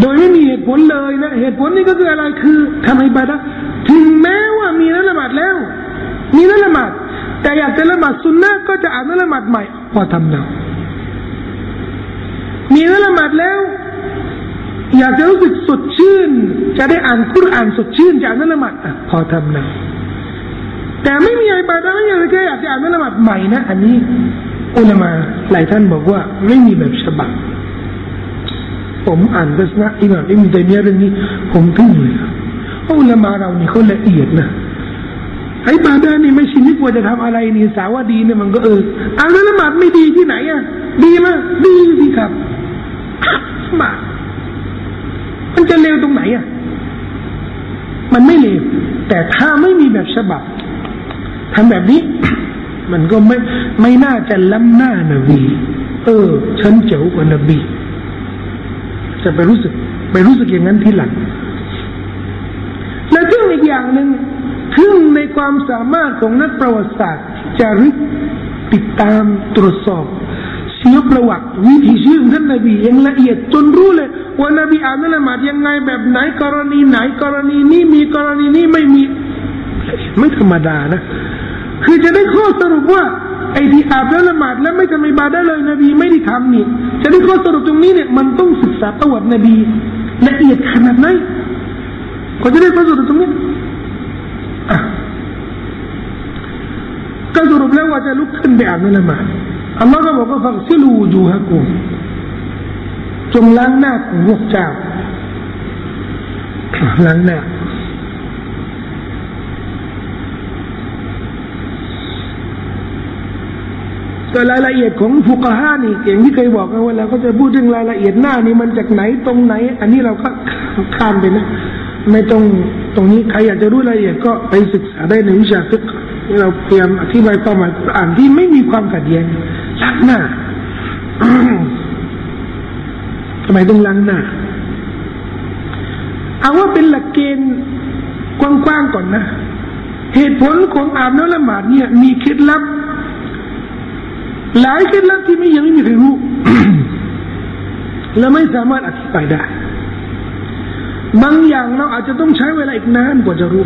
โดยไม่มีเหตุผลเลยนะเหตุผลนี้ก็คืออะไรคือทำให้บาดะถึงแม้ว่ามีน้ำละหมาดแล้ว มีน้ำละหมาดแต่อยากจะละหมาดสุนนะก็จะอาบน้ำละหมาดใหม่พอทำเนามีน้ำละหมาดแล้ว อยากจะรู้สึกสดชื่น จะได้อ่านคุรอ่านสดชื่นจากน้ำละหมาดพอทำนาแต่ไม่มีอะไรบาดาไม่อยากจะอยากจะอ่านนั่นละหมาดใหม่นะอันนี้อุลามาหลายท่านบอกว่าไม่มีแบบฉบับผมอ่านทัศนะอิหม่ามอิมตัยมียเรื่องนี้ผมทึ่งเลยอุลามาเรานี่เขาละเอียดนะไอ้บาดานี่ไม่ชินิกว่าจะทำอะไรนี่สาวดีเนี่ยมันก็เอออ่านละหมาดไม่ดีที่ไหนอะดีมั้ยดีสิครับ มามันจะเลวตรงไหนอะ มันไม่เลวแต่ถ้าไม่มีแบบฉบับทำแบบนี้ มันก็ไม่ไม่น่าจะล้ำหน้านบี เออ ฉันเจ๋วกว่านบี จะไปรู้สึก ไปรู้สึกอย่างนั้นทีหลังและทึ่งอีกอย่างหนึ่งทึ่งในความสามารถของนักประวัติศาสตร์จะรึกติดตามตรวจสอบ เสียประวัติวิถีชีวิตท่านนบีอย่างละเอียดจนรู้เลยว่านบีอ่านละหมาดยังไงแบบไหนกรณีไหนกรณีนี้มีกรณีนี้ไม่มี ไม่ธรรมดานะ คือจะได้ข้อสรุปว่าไอ้ที่อาบแล้วละหมาดแล้วไม่ทำอิบาดะเลยนบีไม่ได้ทำนี่จะได้ข้อสรุปตรงนี้เนี่ยมันต้องศึกษาประวัตินบีละเอียดขนาดไหนก็จะได้ข้อสรุปตรงนี้ก็สรุปแล้วว่าจะลุกขึ้นไปอาบน้ำละหมาด อัลลอฮ์ก็บอกว่าฟังซิลูดูฮะกุมจงล้างหน้าของพวกเจ้าล้างหน้าแต่รายละเอียดของฟุกฮานี่อย่างที่เคยบอกกันเวลาก็จะพูดถึงรายละเอียดหน้านี่มันจากไหนตรงไหน อันนี้เราก็ข้ามไปนะ ไม่ตรงตรงนี้ใครอยากจะรู้รายละเอียดก็ไปศึกษาได้ในวิชาฟิกเราเตรียมอธิบายความหมายอ่านที่ไม่มีความขัดแย้ง หน้าทำไมต้องล้างหน้า เอาว่าเป็นหลักเกณฑ์กว้างๆก่อนนะ เหตุผลของอาบน้ำละหมาดเนี่ย มีเคล็ดลับ หลายเคล็ดลับที่ไม่ยังไม่มีใครรู้และไม่สามารถอธิบายได้ บางอย่างเราอาจจะต้องใช้เวลาอีกนานกว่าจะรู้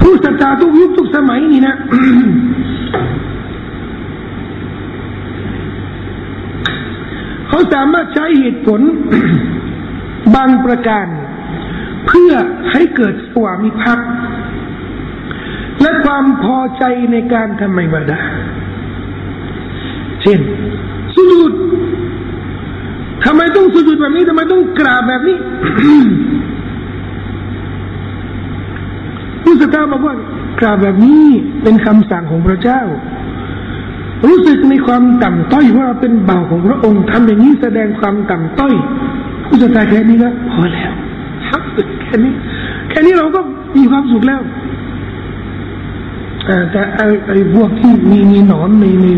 ผู้ศรัทธาทุกยุคทุกสมัยนี่นะ เขาสามารถใช้เหตุผลบางประการ เพื่อให้เกิดสวามิภักดิ์และความพอใจในการทำอิบาดาเช่นสุญูดทำไมต้องสุญูดแบบนี้ทำไมต้องกราบแบบนี้ผู้ศรัทธาบอกว่ากราบแบบนี้เป็นคำสั่งของพระเจ้า รู้สึกในความต่ำต้อยว่าเป็นเบาของพระองค์ทำอย่างนี้แสดงความต่ำต้อยผู้ศรัทธาแค่นี้ก็พอแล้วครับแค่นี้ แค่นี้เราก็มีความสุขแล้วแต่ไอ้ไอ้พวกที่มีมีหนอนมีมี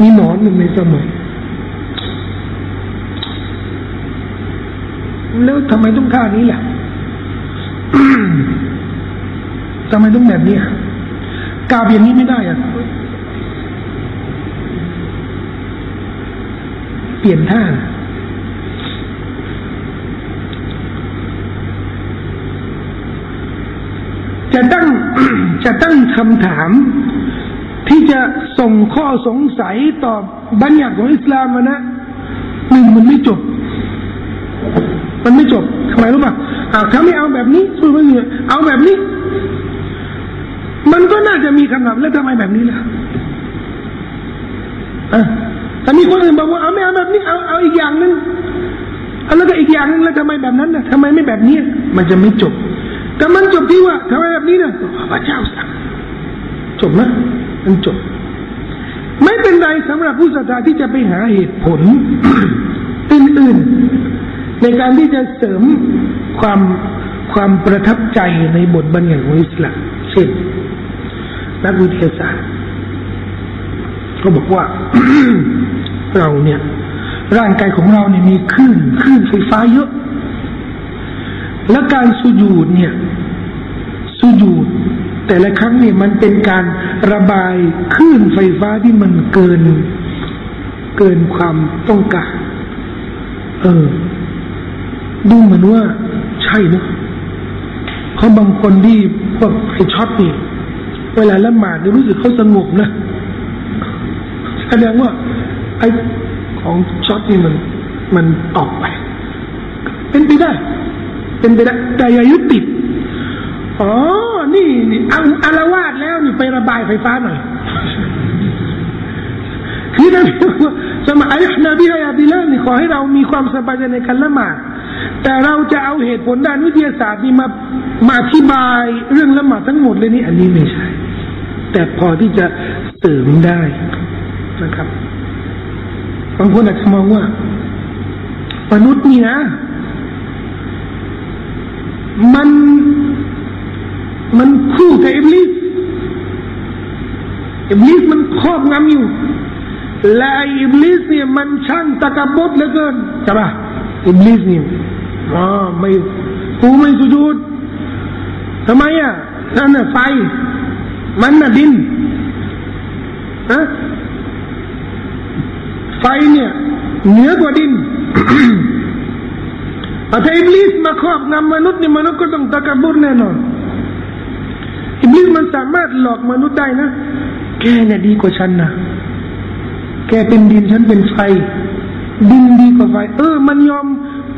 มีหนอนหนึ่งในสมองแล้วทำไมต้องท่านี้ล่ะทำไมต้องแบบนี้กาบอย่างนี้ไม่ได้อะ เปลี่ยนท่าจะตั้งจะตั้งคำถาม ที่จะส่งข้อสงสัยต่อบัญญัติของอิสลามนะหนึ่งมันไม่จบ มันไม่จบทำไมรู้ป่ะถ้าไม่เอาแบบนี้สู้ไม่เหนื่อยเอาแบบนี้ มันก็น่าจะมีคำถามแล้วทำไมแบบนี้ล่ะอะ แต่มีคนอื่นบอกว่าเอาไม่เอาแบบนี้เอาเอาอีกอย่างหนึ่งแล้วก็อีกอย่างหนึ่งแล้วทำไมแบบนั้นนะทำไมไม่แบบนี้ มันจะไม่จบ แต่มันจบที่ว่าทำไมแบบนี้นะพระเจ้าสั่งจบนะมันจบ ไม่เป็นไรสำหรับผู้ศรัทธาที่จะไปหาเหตุผลอื่นๆในการที่จะเสริมความความประทับใจในบทบัญญัติของอิสลามเช่นนักวิทยาศาสตร์เขาบอกว่า เราเนี่ย ร่างกายของเราเนี่ยมีคลื่นคลื่นไฟฟ้าเยอะ และการสุญูดเนี่ย สุญูดแต่ละครั้งเนี่ยมันเป็นการระบายคลื่นไฟฟ้าที่มันเกิน เกินความต้องการ เออ ดูเหมือนว่าใช่นะเพราะบางคนที่พวกไอช็อตนี่เวลาละหมาดรู้สึกเขาสงบนะแสดงว่า อของช็อตนี่มันมันออกไป เป็นไปได้ เป็นไปได้แต่อย่ายึดติดอ๋อ นี่นี่เอาอารวาสแล้วนี่ไประบายไฟฟ้าหน่อยคือนั่นสมัยนบีฮายาบิลนี่ขอให้เรามีความสบายใจในการละหมาดแต่เราจะเอาเหตุผลด้านวิทยาศาสตร์นี่มามาอธิบายเรื่องละหมาดทั้งหมดเลยนี่อันนี้ไม่ใช่ แต่พอที่จะเสริมได้นะครับ บางคนอาจจะมองว่ามนุษย์นี่นะ มันมันคู่กับอิบลิสอิบลิสมันครอบงำอยู่และอิบลิสเนี่ยมันช่าง تكبر เหลือเกินใช่ปะอิบลิสนี่อ๋อไม่กูไม่ سجود ทำไมอะนั่นน่ะไฟ มันน่ะดินนะ ไฟเนี่ย เหนือกว่าดินถ้าอิบลิสมาครอบงำมนุษย์นี่มนุษย์ก็ต้อง تكبر แน่นอนอิบลิสมันสามารถหลอกมนุษย์ได้นะ แกเนี่ยดีกว่าฉันนะแกเป็นดินฉันเป็นไฟ ดินดีกว่าไฟ เออ มันยอม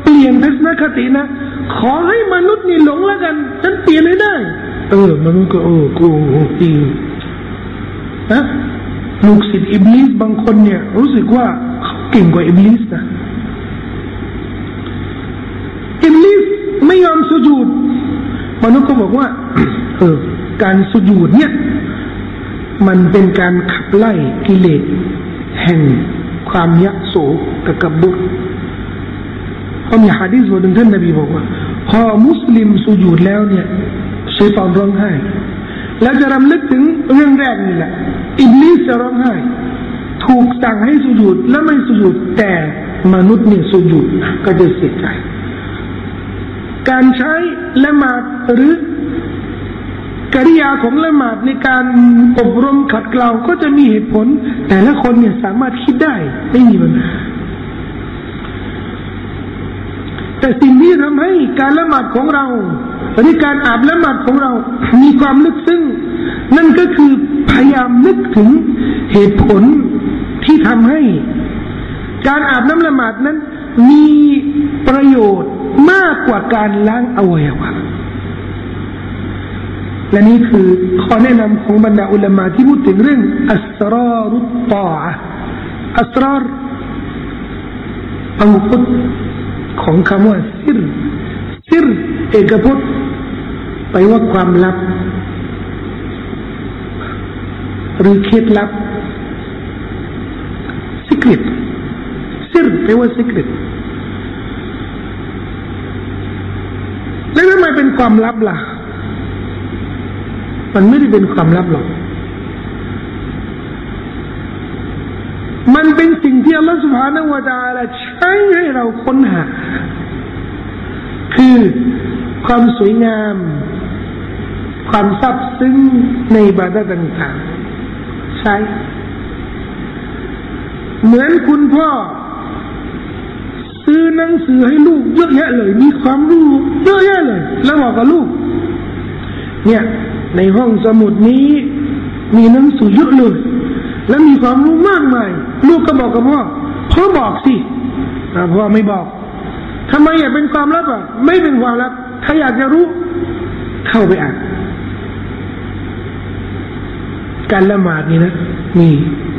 เปลี่ยนทัศนคตินะ ขอให้มนุษย์นี่หลงแล้วกัน ฉันเปลี่ยนไม่ได้ เออ มนุษย์ก็เออกูดีนะ ลูกศิษย์อิบลิสบางคนเนี่ยรู้สึกว่าเขาเก่งกว่าอิบลิสนะอิบลิสไม่ยอมสุญูดมนุษย์ก็บอกว่า เออ การสุญูดเนี่ย มันเป็นการขับไล่กิเลสแห่งความยะโสตะกบุรเพราะมีฮะดีษบทหนึ่งท่านนบีบอกว่า พอมุสลิมสุญูดแล้วเนี่ยชัยตอนร้องไห้ แล้วจะรำลึกถึงเรื่องแรกนี่แหละ อิบลิสจะร้องไห้ ถูกสั่งให้สุญูดและไม่สุญูดแต่มนุษย์เนี่ยสุญูดก็จะเสียใจ การใช้ละหมาดหรือกิริยาของละหมาดในการอบรมขัดเกลาก็จะมีเหตุผล แต่ละคนเนี่ยสามารถคิดได้ไม่มีปัญหาแต่สิ่งที่ทำให้การละหมาดของเราหรือการอาบละหมาดของเรา มีความลึกซึ้ง นั่นก็คือพยายามนึกถึงเหตุผลที่ทำให้ การอาบน้ำละหมาดนั้น มีประโยชน์มากกว่าการล้างอวัยวะและนี่คือข้อแนะนำของบรรดาอุลามาที่พูดถึงเรื่อง อัสรารุตตาอัสรารอังคุตของคำว่าซิรซิรเอกพจน์ไปว่าความลับ หรือเคล็ดลับ secret ซิรแปลว่า secret แล้วทำไมเป็นความลับล่ะ มันไม่ได้เป็นความลับหรอก มันเป็นสิ่งที่อัลลอฮฺสุบฮานาวะตาลาใช้ให้เราค้นหา คือความสวยงาม ความซับซึ้งในบาดาต่างๆ ช้ เหมือนคุณพ่อ ซื้อหนังสือให้ลูกเยอะแยะเลย มีความรู้เยอะแยะเลย แล้วบอกกับลูก เนี่ย ในห้องสมุดนี้ มีหนังสือเยอะเลยและมีความรู้มากมาย ลูกก็บอกกับพ่อพ่อบอกสิพ่อไม่บอกทำไมอยากเป็นความลับอะ ไม่เป็นความลับ ถ้าอยากจะรู้ เข้าไปอ่าน การละหมาดนี่นะมี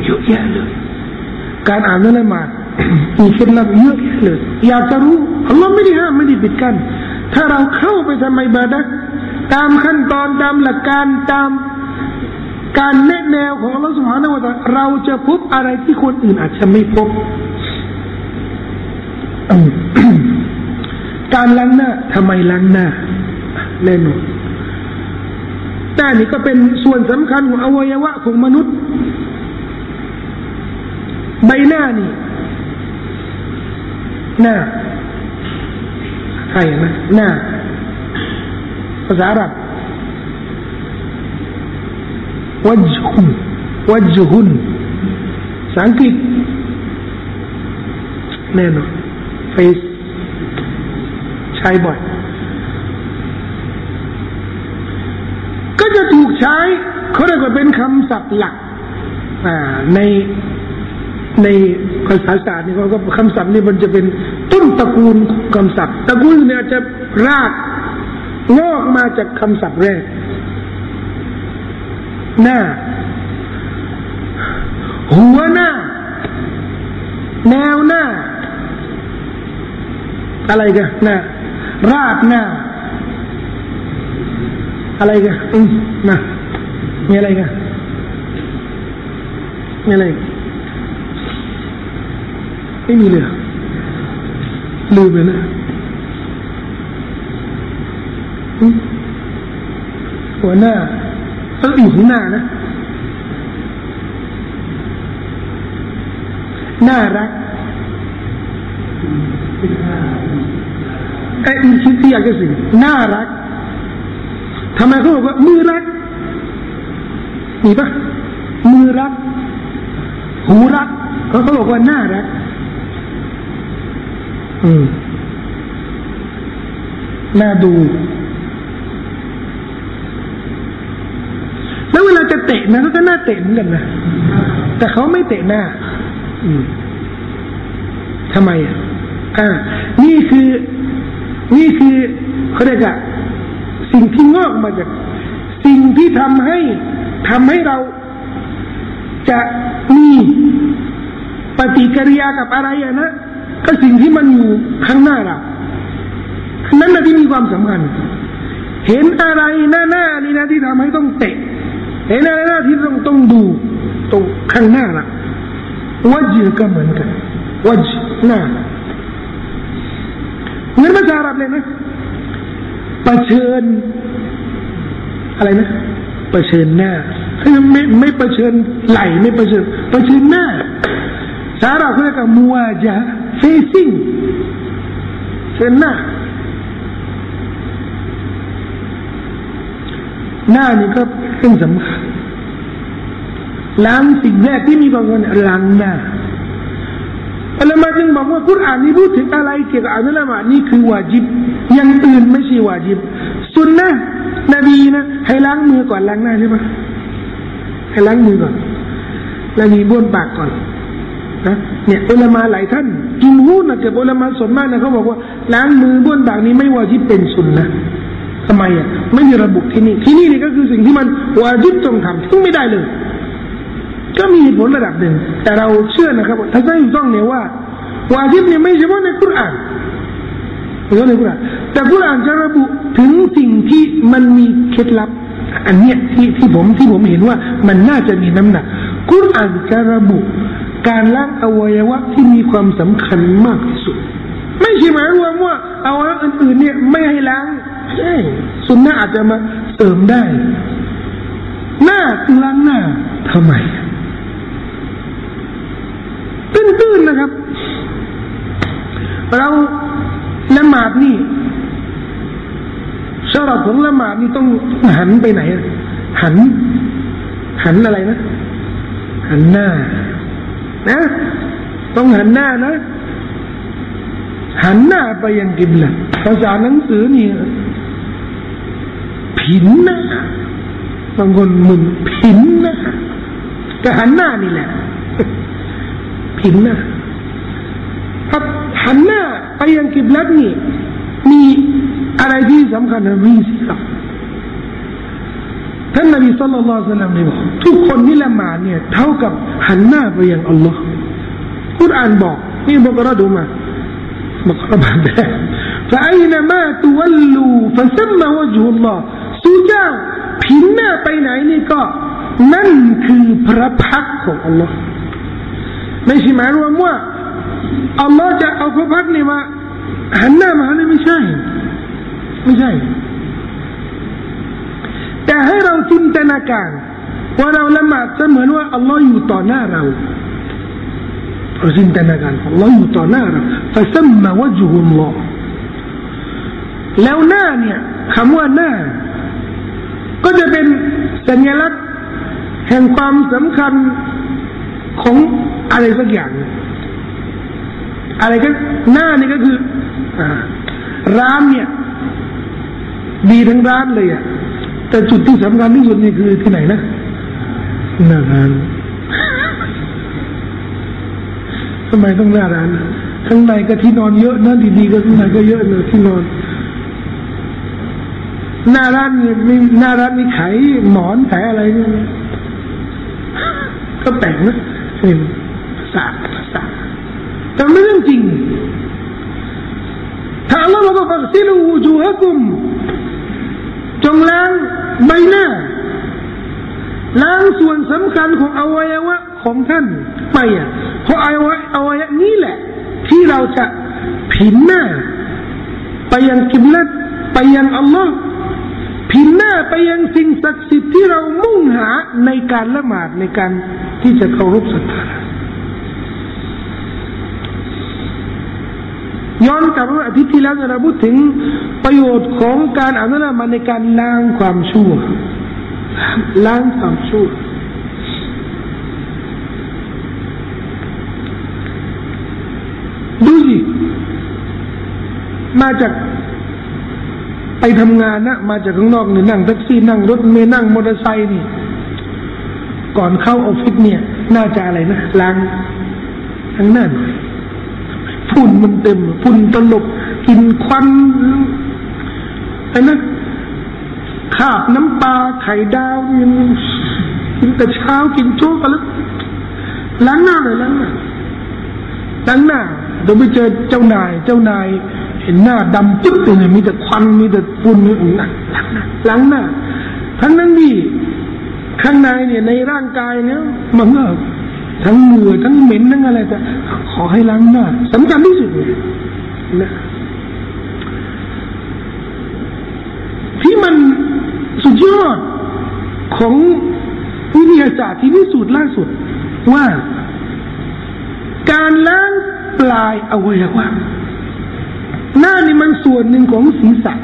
เยอะแยะเลย การอ่านละหมาดมีเคล็ดลับเยอะแยะเลย อยากจะรู้อัลลอฮ์ไม่ได้ห้ามไม่ได้ปิดกั้นถ้าเราเข้าไปทำไมบาดักตามขั้นตอนตามหลักการตามการแนะแนวของอัลลอฮฺสุบฮานาวะตาเราจะพบอะไรที่คนอื่นอาจจะไม่พบการล้างหน้าทำไมล้างหน้าแน่นอน หน้านี่ก็เป็นส่วนสำคัญของอวัยวะของมนุษย์ ใบหน้านี่หน้าใครนะหน้าภาษาอาหรับวัจหุนวัจหุนสังกฤษแน่นอนเฟซใช้บ่อย ก็จะถูกใช้เขาเรียกว่าเป็นคำศัพท์หลักในในภาษาศาสตร์นี่เขาก็คำศัพท์นี่มันจะเป็นต้นตระกูลคำศัพท์ตระกูลเนี่ยจะรากงอกมาจากคำศัพท์แรกหน้า หัวหน้า แนวหน้า อะไรกันหน้า ราดหน้า อะไรกันอืมมามีอะไรกันมีอะไรไม่มีเลยลืมไปแล้วหัวหน้าต้องอยู่ข้างหน้านะน่ารักไอ้คิดที่อยากจะสิ่งน่ารัก ทำไมเขาบอกว่ามือรักมีปะมือรัก หูรักเขาเขาบอกว่าหน่ารัก อืมน่าดูแล้วเวลาจะเตะนะเขาก็น่าเตะเหมือนกันนะแต่เขาไม่เตะหน้า อืมทำไมอะอ่านี่คือ นี่คือเขาเรียกอะ สิ่งที่งอกมาจาก สิ่งที่ทำให้ทำให้เราจะมีปฏิกิริยากับอะไรอะนะก็สิ่งที่มันอยู่ข้างหน้าเรานั่นแหละที่มีความสำคัญ เห็นอะไรหน้าหน้านี่นะที่ทำให้ต้องเตะ เห็นอะไรหน้าที่ต้องต้องดูตรงข้างหน้าละวัจก็เหมือนกันวัจหน้าเงินภาษาอาหรับเลยนะ ประเชิญ อะไรนะประเชิญหน้าไม่ไม่ประเชิญไหลไม่ประเชิญประเชิญหน้าสาราเขาเรียกว่ามัวจะ facing เชิญหน้าหน้านี่ก็เป็นสำคัญล้างสิ่งแรกที่มีบางคนล้างหน้าอัลมาจึงบอกว่าคุรานนี้พูดถึงอะไรเกี่ยวกับอัลลอฮ์มานี่คือวาจิบ ยังอื่นไม่ใช่วาจิบสุนนะนบีนะให้ล้างมือก่อนล้างหน้าใช่ไหมให้ล้างมือก่อนแล้วมีบ้วนปากก่อนนะเนี่ยอุลามาหลายท่านกินหูนะเกับอุลามาส่วนมากนะเขาบอกว่าล้างมือบ้วนปากนี้ไม่วาจิบเป็นสุนนะทำไมอะไม่มีระบุที่นี่ ที่นี่นี่ก็คือสิ่งที่มันวาจิบต้องทำซึ่งไม่ได้เลย ก็มีผลระดับหนึ่งแต่เราเชื่อนะครับถ้าไม่ต้องเนี่ยว่าวาจิบเนี่ยไม่เฉพาะในคุราน ไม่ใช่ในคุรานแต่คุรานจะระบุถึงสิ่งที่มันมีเคล็ดลับ อันเนี้ยที่ที่ผมที่ผมเห็นว่ามันน่าจะมีน้ำหนักคุรานจะระบุ การล้างอวัยวะที่มีความสำคัญมากที่สุด ไม่ใช่หมายรวมว่าอวัยวะอื่นๆเนี่ยไม่ให้ล้างใช่สุนนะอาจจะมาเติมได้ หน้าล้างหน้าทำไมตื้นๆนะครับ เรา ละหมาดนี่ชอบของละหมาดนี่ต้องหันไปไหน หัน หันอะไรนะ หันหน้า นะ ต้องหันหน้านะ หันหน้าไปยังกิบละภาษาหนังสือนี่ผินหน้าบางคนมึนผินหน้าก็หันหน้านี่แหละผินหน้า หันหน้าไปยังกิบลัดนี่มีอะไรที่สำคัญนะมีสิครับท่านนบีสุลต่านละสัลลัมเนี่ยบอกทุกคนที่ละหมาดเนี่ยเท่ากับหันหน้าไปยังอัลลอฮ์คุรานบอกนี่บอกเราดูมาบอกเราแบบนี้ فأينما تولوا فثم وجه الله สู้เจ้าผินหน้าไปไหนนี่ก็ นั่นคือพระพักของอัลลอฮ์ไม่ใช่หมายรวมว่า อัลลอฮ์จะเอาพระพักนี่มาหันหน้ามาเนี่ยไม่ใช่ ไม่ใช่ แต่ให้เราจินตนาการว่าเราละหมาดเสมือนว่าอัลลอฮ์อยู่ต่อหน้าเราเราจินตนาการอัลลอฮ์อยู่ต่อหน้าเราฟะซัมมาวะจุฮุลลอฮ์แล้วหน้าเนี่ยคำว่าหน้า ก็จะเป็นสัญลักษณ์แห่งความสำคัญของอะไรสักอย่าง อะไรก็หน้านี่ก็คืออร้านเนี่ย ดีทั้งร้านเลยอะแต่จุดที่สำคัญที่สุดนี่คือที่ไหนนะหน้าร้านทำไมต้องหน้าร้านข้างในก็ที่นอนเยอะนะดีๆก็ข้างในก็เยอะเลยที่นอน หน้าร้านนี่มีหน้าร้านมีขายหมอนขายอะไรเนี่ยก็แต่งนะเป็น แต่ไม่เรื่องจริงถ้าอัลลอฮ์บอกว่าฟักซิลูจูฮะกุมจงล้างใบหน้า ล้างส่วนสำคัญของอวัยวะของท่านไปอะเพราะอวัยวะอวัยวะนี้แหละ ที่เราจะผินหน้า ไปยังกิบลัดไปยังอัลลอฮ์ผินหน้าไปยังสิ่งศักดิ์สิทธิ์ที่เรามุ่งหาในการละหมาดในการที่จะเคารพศรัทธา ย้อนกลับว่าอาทิตย์ที่แล้วเราพูดถึงประโยชน์ของการอ่านละมาในการล้างความชั่วล้างความชั่วดูสิมาจากไปทำงานนะมาจากข้างนอกเนี่ยนั่งแท็กซี่นั่งรถเมย์นั่งมอเตอร์ไซค์นี่ ก่อนเข้าออฟฟิศเนี่ย น่าจะอะไรนะล้างทั้งนั้น ฝุ่นมันเต็มฝุ่นตลบกินควันไอ้นะขาบน้ำปลาไข่ดาวกินกินแต่เช้ากินโจ๊กกันแล้วล้างหน้าเลยล้างหน้าล้างหน้าเดี๋ยวไปเจอเจ้านาย เจ้านาย เห็นหน้าดำปึ๊บเลยมีแต่ควันมีแต่ฝุ่นนี่ล้างหน้าล้างหน้าทั้งนั้นดีข้างในเนี่ยในร่างกายเนี่ยมันก็ ทั้งเหงื่อทั้งเหม็นทั้งอะไรแต่ขอให้ล้างหน้าสำคัญที่สุดเลยนะที่มันสุดยอดของวิทยาศาสตร์ที่พิสูจน์ล่าสุดว่า การล้างปลายอวัยวะหน้านี่มันส่วนหนึ่งของศีรษะ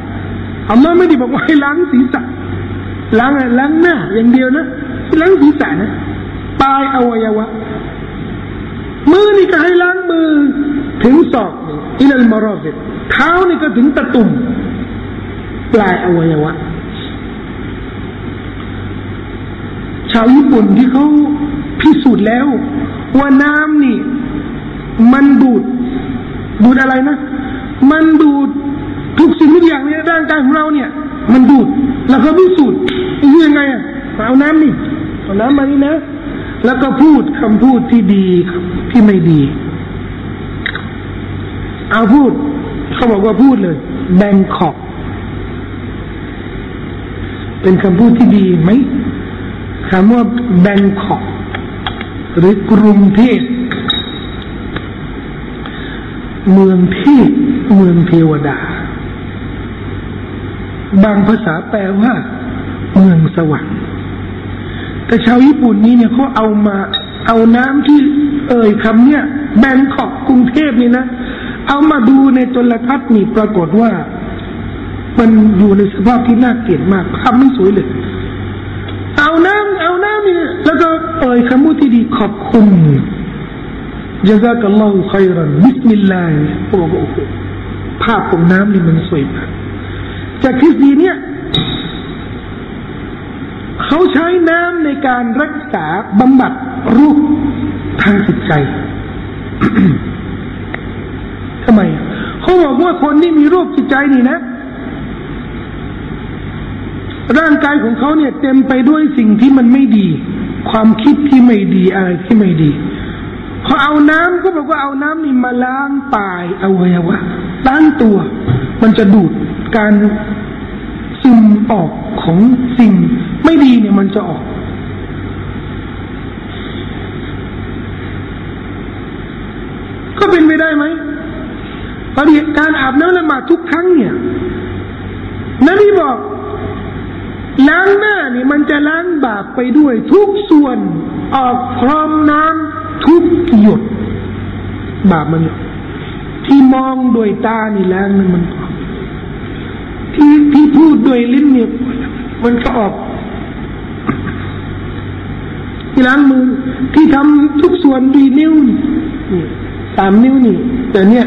อามาไม่ได้บอกว่าให้ล้างศีรษะล้างล้างหน้าอย่างเดียวนะล้างศีรษะนะปลายอวัยวะ มือนี่ก็ให้ล้างมือ ถึงศอกอิลัลมารอฟิดเท้านี่ก็ถึงตะตุ่มปลายอวัยวะชาวญี่ปุ่นที่เขาพิสูจน์แล้ว ว่าน้ำนี่ มันดูด ดูดอะไรนะ มันดูดทุกสิ่งทุกอย่างในร่างกายของเราเนี่ย มันดูด แล้วเขาพิสูจน์ยังไงอะเอาน้ำนี่เอาน้ำมานี่นะ แล้วก็พูดคำพูดที่ดี ที่ไม่ดี เอาพูด เขาบอกว่าพูดเลยแบงคอกเป็นคำพูดที่ดีไหมคำว่าแบงคอกหรือกรุงเทพเมืองเทพเมืองเทวดา บางภาษาแปลว่า เมืองสวรรค์แต่ชาวญี่ปุ่นนี้เนี่ยเขาเอามา เอาน้ำที่ เอ่ยคำเนี่ยแบงคอกกรุงเทพนี่นะ เอามาดูในโทรทัศน์นี่ปรากฏว่า มันอยู่ในสภาพที่น่าเกลียดมากภาพไม่สวยเลย เอาน้ำเอาน้ำนี่แล้วก็เอ่ยคำพูดที่ดีขอบคุณจาซักัลลอฮุขัยรันบิสมิลลาห์เขาบอกว่าโอ้โหภาพของน้ำนี่มันสวยมากจากทฤษฎีเนี่ยเขาใช้น้ำในการรักษาบำบัดรูป ทางจิตใจทำไมเขาบอกว่าคนที่มีโรคจิตใจนี่นะ ร่างกายของเขาเนี่ย เต็มไปด้วยสิ่งที่มันไม่ดี ความคิดที่ไม่ดีอะไรที่ไม่ดีเขาเอาน้ำก็บอกว่าเอาน้ำนี่มาล้างปลายอวัยวะล้างตัว มันจะดูดการซึมออกของสิ่งไม่ดีเนี่ยมันจะออก ก็เป็น ไหมปฏิการอาบน้ำละหมาดทุกครั้งเนี่ยนบีบอกล้างหน้านี่มันจะล้างบาปไปด้วยทุกส่วนออกพร้อมน้ำทุกหยด บาปมัน ที่มองโดยตานี่ล้างมันที่ที่พูดด้วยลิ้นเนี่ยมันก็ออกที่ล้างมือที่ทำทุกส่วนดีนิ้วนี่ สามนิ้วนี่ แต่เนี่ย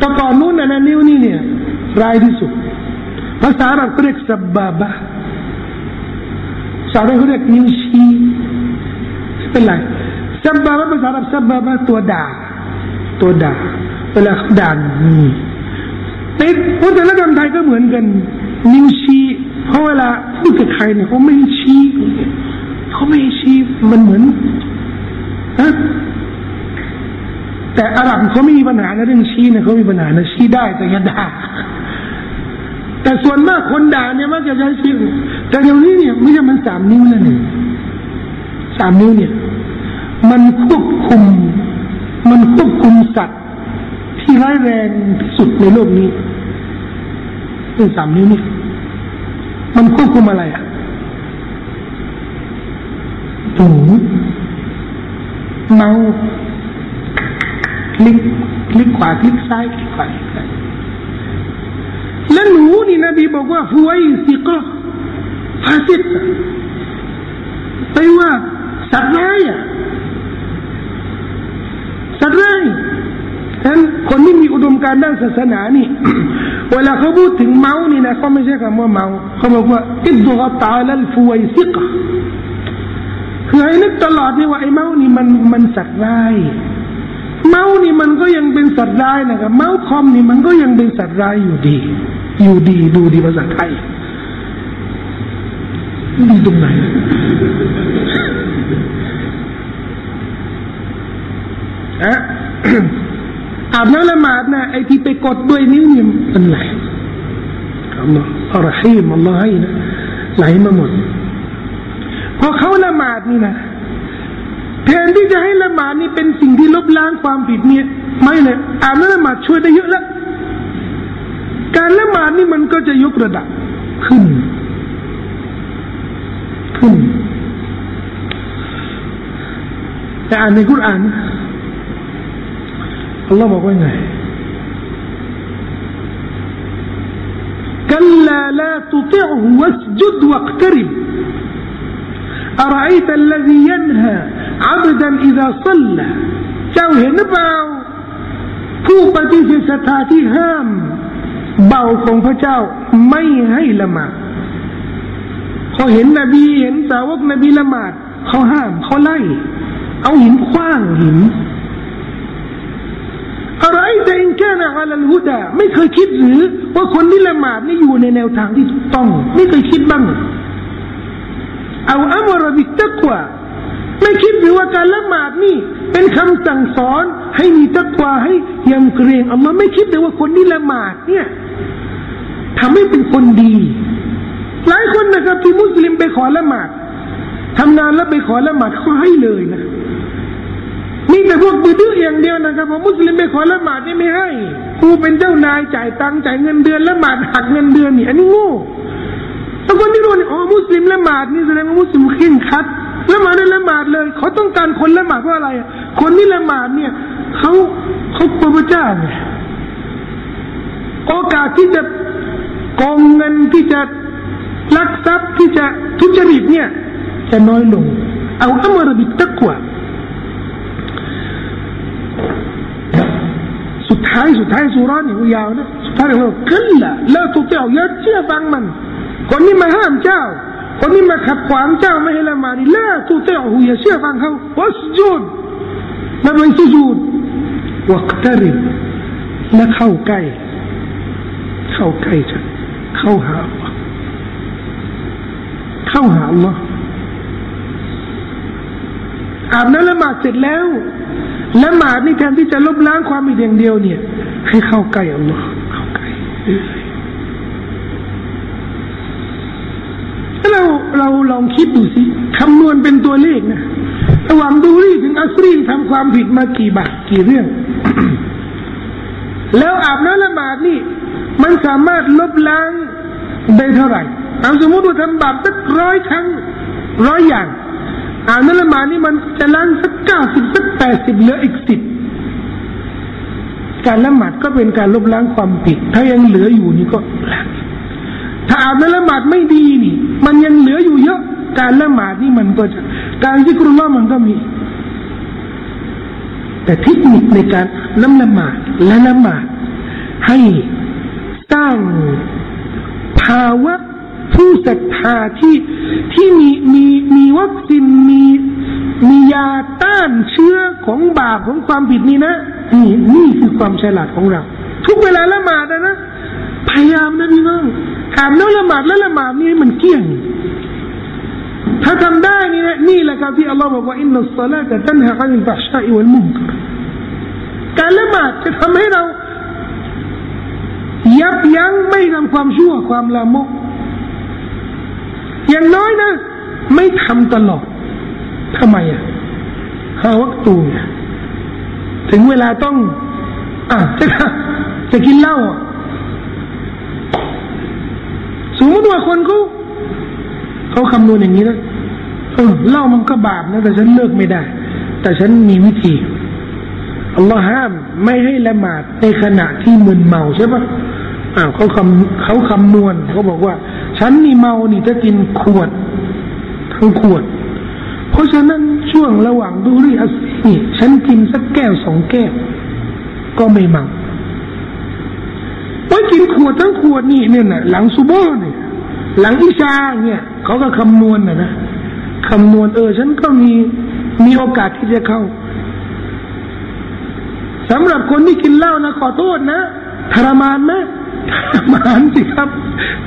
ตะก่อนนู้นนะนิ้วนี่เนี่ยรายที่สุด ภาษาอังกฤษสับบาบะภาษาอังกนิ้วชี้เป็นไรสับบาบะภาษาอังกฤษสับบาบะตัวด่า ตัวด่าเวลาด่านนี่ในวัฒนธรรมไทยก็เหมือนกัน นิ้วชี้เพราะเวลาพูดกับใครเนี่ยเขาไม่ชี้เขาไม่ชี้มันเหมือนฮะ แต่อาหรับเขาไม่มีปัญหาในเรื่องชี้เนี่ยเขามีปัญหานะชี้ได้แต่อย่าด่าแต่ส่วนมากคนด่าเนี่ยมักจะใช้ชี้แต่เดี๋ยวนี้เนี่ยไม่ใช่มันสามนิ้วแล้วเนี่สามนิ้วเนี่ย มันควบคุม มันควบคุมสัตว์ที่ร้ายแรงที่สุดในโลกนี้เป็นสามนิ้วนี่มันควบคุมอะไรอะหูเมา ลิกคลิกขวาคลิกซ้ายคลิกขวาคลิกซ้ายแล้วหนูนี่นบีบอกว่าหัวอิสิกะฟาสิดไปว่าสัตว์ร้ายอะสัตว์ร้ายฉะนั้นคนที่มีอุดมการด้านศาสนานี่ เวลาเขาพูดถึงเมานี่นะเขาไม่ใช่คำว่าเมา เขาบอกว่าอิดกตาลัลฟูไอซิกะคือให้นึกตลอดนี่ว่าไอ้เมานี่มันมันสัตว์ร้าย เมานี่มันก็ยังเป็นสัตว์ร้ายนะครับเมาคอมนี่มันก็ยังเป็นสัตว์ร้ายอยู่ดี อยู่ดีดูดีภาษาไทยดีตรงไหนอะอาบน้ำละหมาดนะไอที่ไปกดด้วยนิ้วนี่มันไหลอัลลอฮ์อัลรฮีมอัลลอฮ์ให้นะไหลมาหมดพอเขาละหมาดนี่นะ ทนที่จะให้ละหมาดนี่เป็นสิ่งที่ลบล้างความผิดเนี่ย ไม่เลยอาบน้ำละหมาดช่วยได้เยอะแล้ว การละหมาดนี่มันก็จะยกระดับขึ้น ขึ้นแต่อ่านในกุรอานอัลลอฮ์บอกว่าไง كلا لا تطعه واسجد واقترب أرأيت الذي ينهى อับดันอิดะซัลละเจ้าเห็นหรือเปล่าผู้ปฏิเสธศรัทธาที่ห้าม เบาของพระเจ้าไม่ให้ละหมาดเขาเห็นนบีเห็นสาวกนบีละหมาดเขาห้ามเขาไล่ เอาหินคว้างหินอะไรแต่อินแค่นะอัลลอฮุดะไม่เคยคิดหรือ ว่าคนที่ละหมาดไม่อยู่ในแนวทางที่ต้อง ไม่เคยคิดบ้างเอาอัมรบิตะกวา ไม่คิดหรือว่าการละหมาดนี่ เป็นคำสั่งสอนให้มีตักวาให้ยำเกรงเอัลลอฮ์ไม่คิดเลยว่าคนที่ละหมาดเนี่ยทำให้เป็นคนดี หลายคนนะครับที่มุสลิมไปขอละหมาดทำงานแล้วไปขอละหมาดเขาให้เลยนะมีแต่พวกดื้ออย่างเดียวนะครับพอมุสลิมไปขอละหมาดนี่ไม่ให้กูเป็นเจ้านายจ่ายตังค์จ่ายเงินเดือนละหมาดหักเงินเดือนนี่อันนี้โง่แล้วคนที่รู้นี่อ๋อมุสลิมละหมาดนี่แสดงว่ามุสลิมขิ้นคัด ละหมาดได้ละหมาดเลยเขาต้องการคนละหมาดเพราะอะไร คนที่ละหมาดเนี่ยเขาเขาพระเจ้าเนี่ยโอกาสที่จะกองเงินที่จะลักทรัพย์ที่จะทุจริตเนี่ย จะน้อยลง เอาอัมรบิตตะกว่าสุดท้ายสุดท้ายสุรานี่ยาวนะสุดท้ายเราขึ้นละแล้วตุเตียวอย่าเชื่อฟังมันคนนี้มาห้ามเจ้า คนนี้มาขัดขวางเจ้าไม่ให้ละหมาดนี่ละตุเตียวอย่าเชื่อฟังเขาวัสจุดนั่นเป็นสุญูดวักตริบและเข้าใกล้ เข้าใกล้จะเข้าหาเข้าหาอัลลอฮ์อาบน้ำละหมาดเสร็จแล้วละหมาดนี่แทนที่จะลบล้างความผิดอย่างเดียวเนี่ย ให้เข้าใกล้อัลลอฮ์เข้าใกล้ถ้า เราลองคิดดูสิคำนวณเป็นตัวเลขนะระหว่างดูรี่ถึงอัสรีทำความผิดมากี่บาทกี่เรื่อง แล้วอาบน้ำละหมาดนี่ มันสามารถลบล้างได้เท่าไหร่เอาสมมติว่าทำบาปสักร้อยครั้งร้อยอย่างอานนั่นละมานี่มันจะล้างสักเก้าสิบสักแปดสิบเหลืออีกสิบการละหมาดก็เป็นการลบล้างความผิด ถ้ายังเหลืออยู่นี่ก็ล้าง ถ้าอ่านนั่นละหมาดไม่ดีนี่ มันยังเหลืออยู่เยอะ การละหมาดนี่มันก็จะการที่กรุลมันก็มี แต่เทคนิคในการน้ำละหมาดและละหมาดให้สร้างภาวะผู้ศรัทธาที่ที่มีมีมีวัคซีนมีมียาต้านเชื้อของบาปของความผิดนี่นะนี่นี่คือความฉลาดของเรา ทุกเวลาละหมาดนะพยายามนะพี่น้อง อาบน้ำละหมาดแล้วละหมาดนี่มันเกี่ยง ถ้าทำได้นี่นะนี่แหละครับที่อัลลอฮ์บอกว่าอินนัสซาลาตะตันฮะอันิลฟะชาอิวัลมุนกรการละหมาดจะทำให้เรายับยั้งไม่ทำความชั่วความละโมก อย่างน้อยนะ ไม่ทำตลอดทำไมอะหาวัคตูเนี่ยถึงเวลาต้องอะจะจะกินเหล้าอะ สมมติว่าคนเขาเขาคำนวณอย่างนี้นะเออเล้ามันก็บาปนะแต่ฉันเลิกไม่ได้ แต่ฉันมีวิธีอัลลอฮ์ห้ามไม่ให้ละหมาดในขณะที่มึนเมาใช่ปะอ้าวเขาคำเขาคำนวณเขาบอกว่า ฉันนี่เมานี่จะกินขวดทั้งขวด เพราะฉะนั้นช่วงระหว่างดูรีอัสนี่ฉันกินสักแก้วสองแก้ว ก็ไม่เมา ว่ากินขวดทั้งขวดนี่เนี่ยนะหลังซูโบเนี่ยหลังอิชาเนี่ยเขาก็คำนวณนะนะคำนวณเออฉันก็มีมีโอกาสที่จะเข้าสำหรับคนที่กินเหล้านะขอโทษนะทรมานไหมมานสิครับ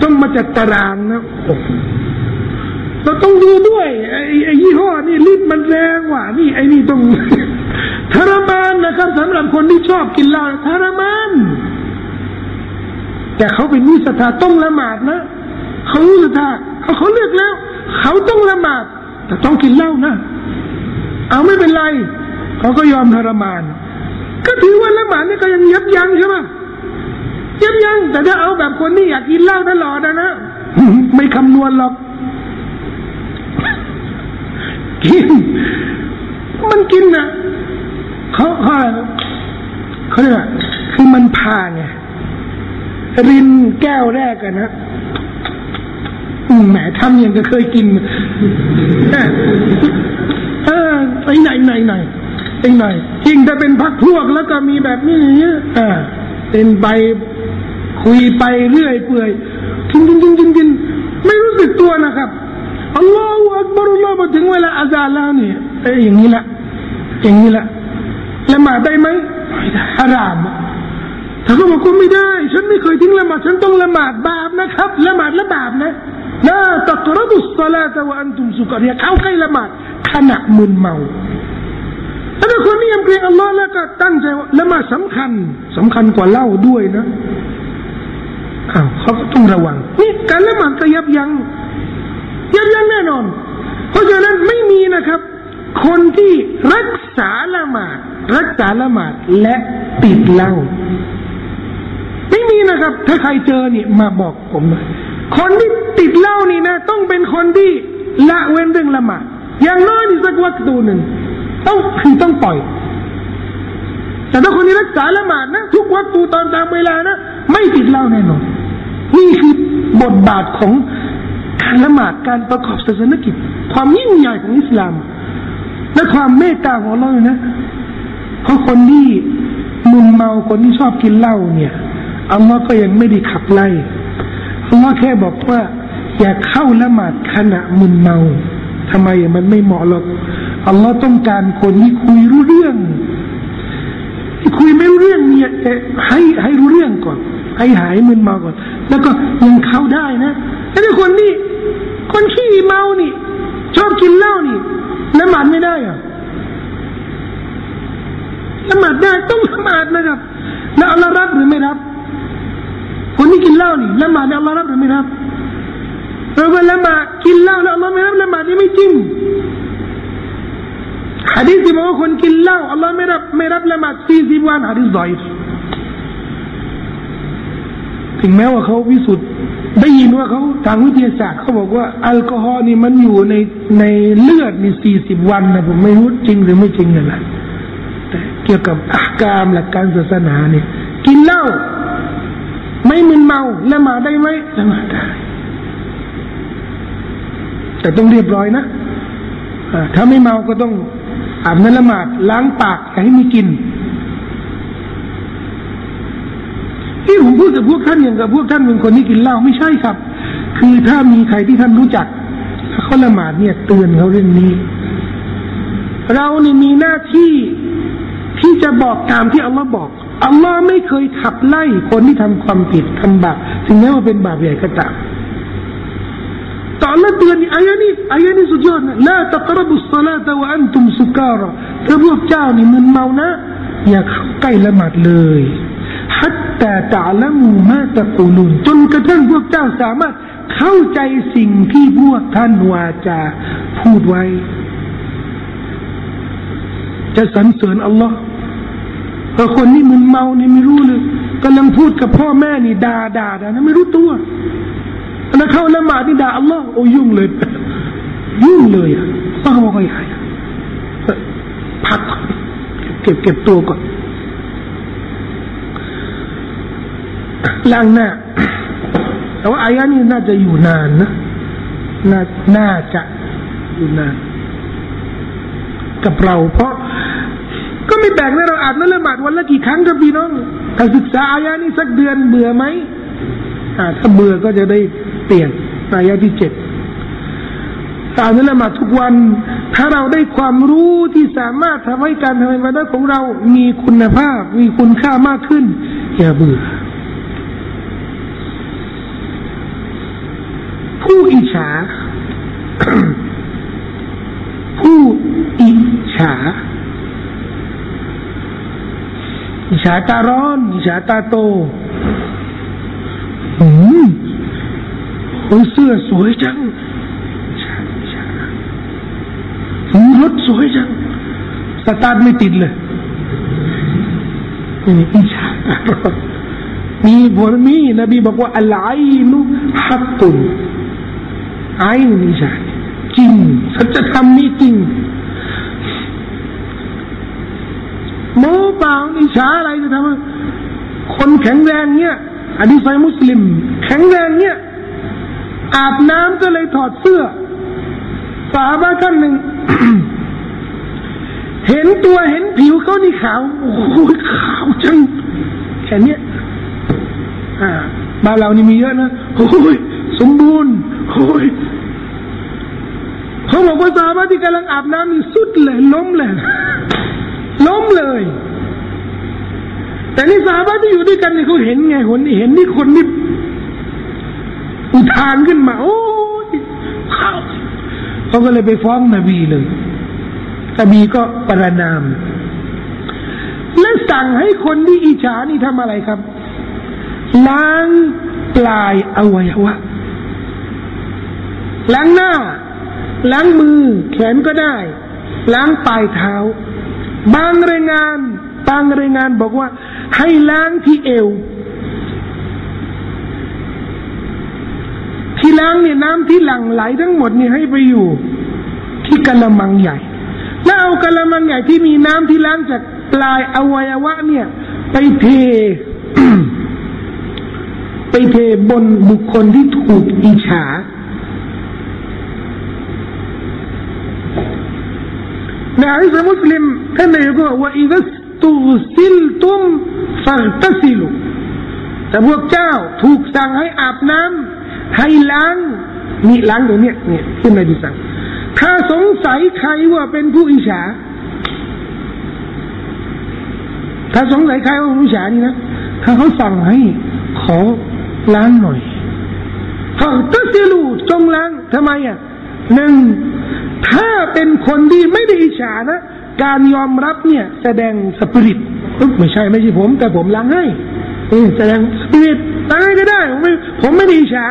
ต้องมาจัดตารางนะเราต้องดูด้วยไอ้ไอ้ยี่ห้อนี่ลิตรมันแรงว่านี่ไอ้นี่ต้องทรมานนะครับสำหรับคนที่ชอบกินเหล้าทรมาน แต่เขาเป็นวิสถาต้องละหมาดนะเขาวิสถาเขาเขาเลือกแล้ว เขาต้องละหมาด แต่ต้องกินเหล้านะ เอาไม่เป็นไรเขาก็ยอมทรมาน ก็ถือว่าละหมาดนี่ก็ยังยับยั้งใช่ไหมยับยั้งแต่ถ้าเอาแบบคนที่อยากกินเหล้าตลอดนะนะไม่คำนวณหรอกกินมันกินนะเขาเขาเขาเรียกคือมันพาไง รินแก้วแรกกันนะแหมทำอย่างก็เคยกินเออไปไหนไหนไหนไปไหนจริงจะเป็นพักพวกแล้วก็มีแบบนี้อ่าเป็นไปคุยไปเรื่อยเปื่อยกินกินกินกินกินไม่รู้สึกตัวนะครับอัลลอฮฺอักบารุลลอฮฺมาถึงเวลาอาซาแล้วเนี่ยเอ้อย่างนี้ละอย่างนี้ละละหมาดได้ไหมฮาราม ถ้าเขาบอกว่าไม่ได้ ฉันไม่เคยทิ้งละหมาดฉันต้องละหมาดบาปนะครับละหมาดละบาปนะละตักรบุสลาตะวันตุมสุกรียเข้าใกล้ละหมาดขณะมึนเมาถ้าคนนี้ยำเกรงอัลลอฮ์แล้วก็ตั้งใจว่าละหมาดสำคัญสำคัญกว่าเล่าด้วยนะอ้าวเขาก็ต้องระวังนี่การละหมาดก็ยับยั้งยับยั้งแน่นอน เพราะฉะนั้นไม่มีนะครับ คนที่รักษาละหมาดรักษาละหมาดและติดเหล้า นะครับ ถ้าใครเจอนี่มาบอกผมหน่อยคนที่ติดเหล้านี่นะ ต้องเป็นคนที่ละเว้นเรื่องละหมาดอย่างน้อยนี่สักวักตูหนึ่งต้องคือต้องปล่อย แต่ถ้าคนที่รักษาละหมาดนะทุกวักตูตอนตามเวลานะไม่ติดเหล้าแน่นอนนี่คือบทบาทของการละหมาดการประกอบศาสนกิจ ความยิ่งใหญ่ของอิสลาม และความเมตตาของเรานะเพราะคนที่มึนเมาคนที่ชอบกินเหล้าเนี่ย อัลลอฮ์ก็ยังไม่ได้ขับไล่อัลลอฮ์แค่บอกว่า อย่าเข้าละหมาดขณะมึนเมาทำไมมันไม่เหมาะหรอกอัลลอฮ์ต้องการคนที่คุยรู้เรื่องที่คุยไม่รู้เรื่องเนี่ยให้ให้รู้เรื่องก่อน ให้หายมึนเมาก่อน แล้วก็ยังเข้าได้นะแต่คนนี่คนขี้เมานี่ ชอบกินเหล้านี่ละหมาดไม่ได้อะละหมาดได้ต้องละหมาดนะครับ แล้วอัลลอฮ์รับหรือไม่รับ ม่กินเหล้านี่ละหมาดอัลลอฮ์รับหรือไม่รับเราเวลาละหมาดกินเหล้าแล้วอัลลอฮ์ไม่รับละหมาดนี่ไม่จริงฮะดีษที่บอกว่าคนกินเหล้าอัลลอฮ์ไม่รับไม่รับละหมาดสี่สิบวันฮะดีษดอยถึงแม้ว่าเขาวิสุทธ์ได้ยินว่าเขาทางวิทยาศาสตร์เขาบอกว่าแอลกอฮอล์นี่มันอยู่ในในเลือดนี่สี่สิบวันนะผมไม่รู้จริงหรือไม่จริงนั่นแหละแต่เกี่ยวกับอาการหลักการศาสนาเนี่ยกินเหล้า ไม่มึนเมาละหมาดได้ไหมละหมาดได้ แต่ต้องเรียบร้อยนะถ้าไม่เมาก็ต้องอาบน้ำละหมาดล้างปากให้มีกินที่ผมพูดกับพวกท่านอย่างกับพวกท่านเป็นคนที่กินเหล้าไม่ใช่ครับ คือถ้ามีใครที่ท่านรู้จักเขาละหมาดเนี่ยเตือนเขาเรื่องนี้ เราเนี่ยมีหน้าที่ที่จะบอกตามที่อัลลอฮ์บอก อัลลอฮ์ไม่เคยขับไล่คนที่ทำความผิดทำบาปถึงแม้ว่าเป็นบาปใหญ่ก็ตามตอนละเตือนอายะนี้อายะนี้สุดยอดนะลาตะกรบุสลาตะวะอันตุมสุการะถ้าพวกเจ้านี่มึนเมานะ อย่าเข้าใกล้ละหมาดเลยฮัตตาตะละมูมาตะกูลุนจนกระทั่งพวกเจ้าสามารถเข้าใจสิ่งที่พวกท่านวาจาพูดไว้ จะสรรเสริญอัลลอฮ์ พอคนนี่มึนเมานี่ไม่รู้เลยกำลังพูดกับพ่อแม่นี่ด่าด่าด่านะไม่รู้ตัวแล้วเข้าละหมาดนี่ด่าอัลลอฮ์โอ้ยุ่งเลย ยุ่งเลยอะป้าบอกว่าใหญ่พักเก็บเก็บตัวก่อนล้างหน้าแต่ว่าอายะนี้น่าจะอยู่นานนะน่าน่าจะอยู่นาน กับเรา เพราะ ไม่แปลกนะเราอ่านนั่นละหมาดวันละกี่ครั้งครับพี่น้องถ้าศึกษาอายะนี้สักเดือนเบื่อไหมอ่าถ้าเบื่อก็จะได้เปลี่ยนอายะที่เจ็ดอ่านนั่นละหมาดทุกวัน ถ้าเราได้ความรู้ที่สามารถทำให้การทำงานของเรามีคุณภาพ มีคุณค่ามากขึ้นอย่าเบื่อผู้อิจฉาผู้อิจฉา อิจ ฉาตาร้อน อิจฉาตาโตอืมโอ้เสื้อสวยจังอิจฉาอิจฉารถสวยจัง สตาร์ทไม่ติดเลยนี่อิจฉามีผลมีนบีบอกว่าอัลไอนุฮักตุนไอนุอิจฉาจริงสัจธรรมนี่จริง โมเปล่าอิจฉาอะไรจะทำคนแข็งแรงเนี่ยอันนี้ไฟมุสลิม แข็งแรงเนี่ยอาบน้ำก็เลยถอดเสื้อสาบาท่านหนึ่งเห็นตัวเห็นผิวเขานี่ขาวโอ้โหขาวจังแค่นี้อ่าบ้านเรานี่มีเยอะนะโอ้ยสมบูรณ์โอ้ยเขาบอกว่าสาบาที่กำลังอาบน้ำนี่สุดเลยล้มเลย ล้มเลย แต่นี่สาบาที่อยู่ด้วยกันนี่เขาเห็นไงคนนี่เห็นนี่คนนี่อุทานขึ้นมา โอ้ยเขาก็เลยไปฟ้องนบีเลยนบีก็ประนาม และสั่งให้คนที่อิจฉานี่ทำอะไรครับ ล้างปลายอวัยวะล้างหน้า ล้างมือ แขนก็ได้ ล้างปลายเท้า บางรายงาน บางรายงานบอกว่า ให้ล้างที่เอว ที่ล้างเนี่ยน้ำที่หลั่งไหลทั้งหมดนี่ให้ไปอยู่ ที่กระมังใหญ่ แล้วเอากระมังใหญ่ที่มีน้ำที่ล้างจากปลายอวัยวะเนี่ย ไปเทไปเทบนบุคคลที่ถูกอิจฉา ในอิสมุสลิมท่านนายก็ว่าอิสตุซิลตุมฟังตสิลุแต่พวกเจ้าถูกสั่งให้อาบน้ำให้ล้างนี่ล้างตรงเนี้ยเนี่ยที่นาดีสั่งถ้าสงสัยใครว่าเป็นผู้อิจฉาถ้าสงสัยใครว่าผู้อิจฉานี่นะถ้าเขาสั่งให้ขอล้างหน่อยเขาตัดสิลูจงล้างทำไมอะหนึ่ง ถ้าเป็นคนที่ไม่ได้อิจฉานะ การยอมรับเนี่ยแสดงสปิริตไม่ใช่ไม่ใช่ผม แต่ผมล้างให้แสดงสปิริตล้างให้ก็ได้ ผมไม่ผมไม่ได้อิจฉา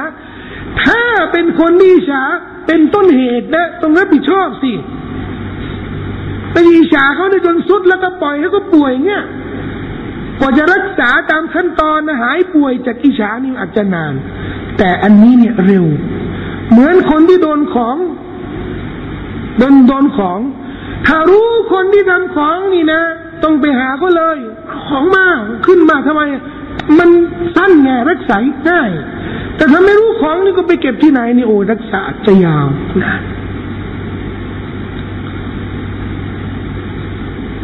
ถ้าเป็นคนที่อิจฉาเป็นต้นเหตุนะต้องรับผิดชอบสิไปอิจฉาเขาได้จนสุดแล้วก็ปล่อยให้เขาป่วยเงี้ยกว่าจะรักษาตามขั้นตอนนะหายป่วยจากอิจฉานี่อาจจะนาน แต่อันนี้เนี่ยเร็ว เหมือนคนที่โดนของ โดนโดนของ ถ้ารู้คนที่ทำของนี่นะ ต้องไปหาเขาเลย ของมาขึ้นมาทำไม มันสั้นไงรักษาได้แต่ถ้าไม่รู้ของนี่ก็ไปเก็บที่ไหนนี่โอ้รักษาจะยาวนาน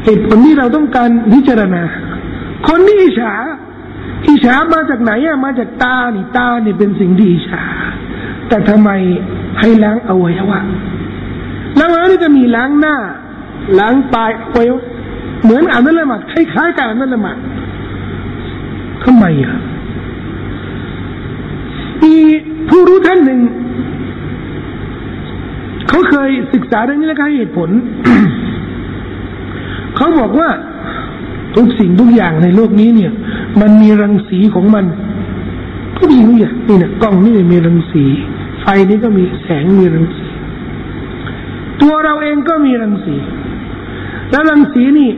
เหตุผลที่เราต้องการพิจารณา คนที่อิจฉาอิจฉามาจากไหนอะมาจากตานี่ตานี่เป็นสิ่งที่อิจฉาแต่ทำไมให้ล้างอวัยวะ ล้างอวัยวะนี่จะมีล้างหน้า ล้างปลายอวเหมือนอ่านนั่นละหมาดคล้ายๆกันนั่นละหมาดทำไมอะมีผู้รู้ท่านหนึ่ง เขาเคยศึกษาเรื่องนี้และให้เหตุผล เขาบอกว่าทุกสิ่งทุกอย่างในโลกนี้เนี่ย มันมีรังสีของมันก็มีทุกอย่างนี่เนี่ยกล้องนี่มีรังสี ไฟนี้ก็มีแสงมีรังสี ตัวเราเองก็มีรังสี แล้วรังสีนี่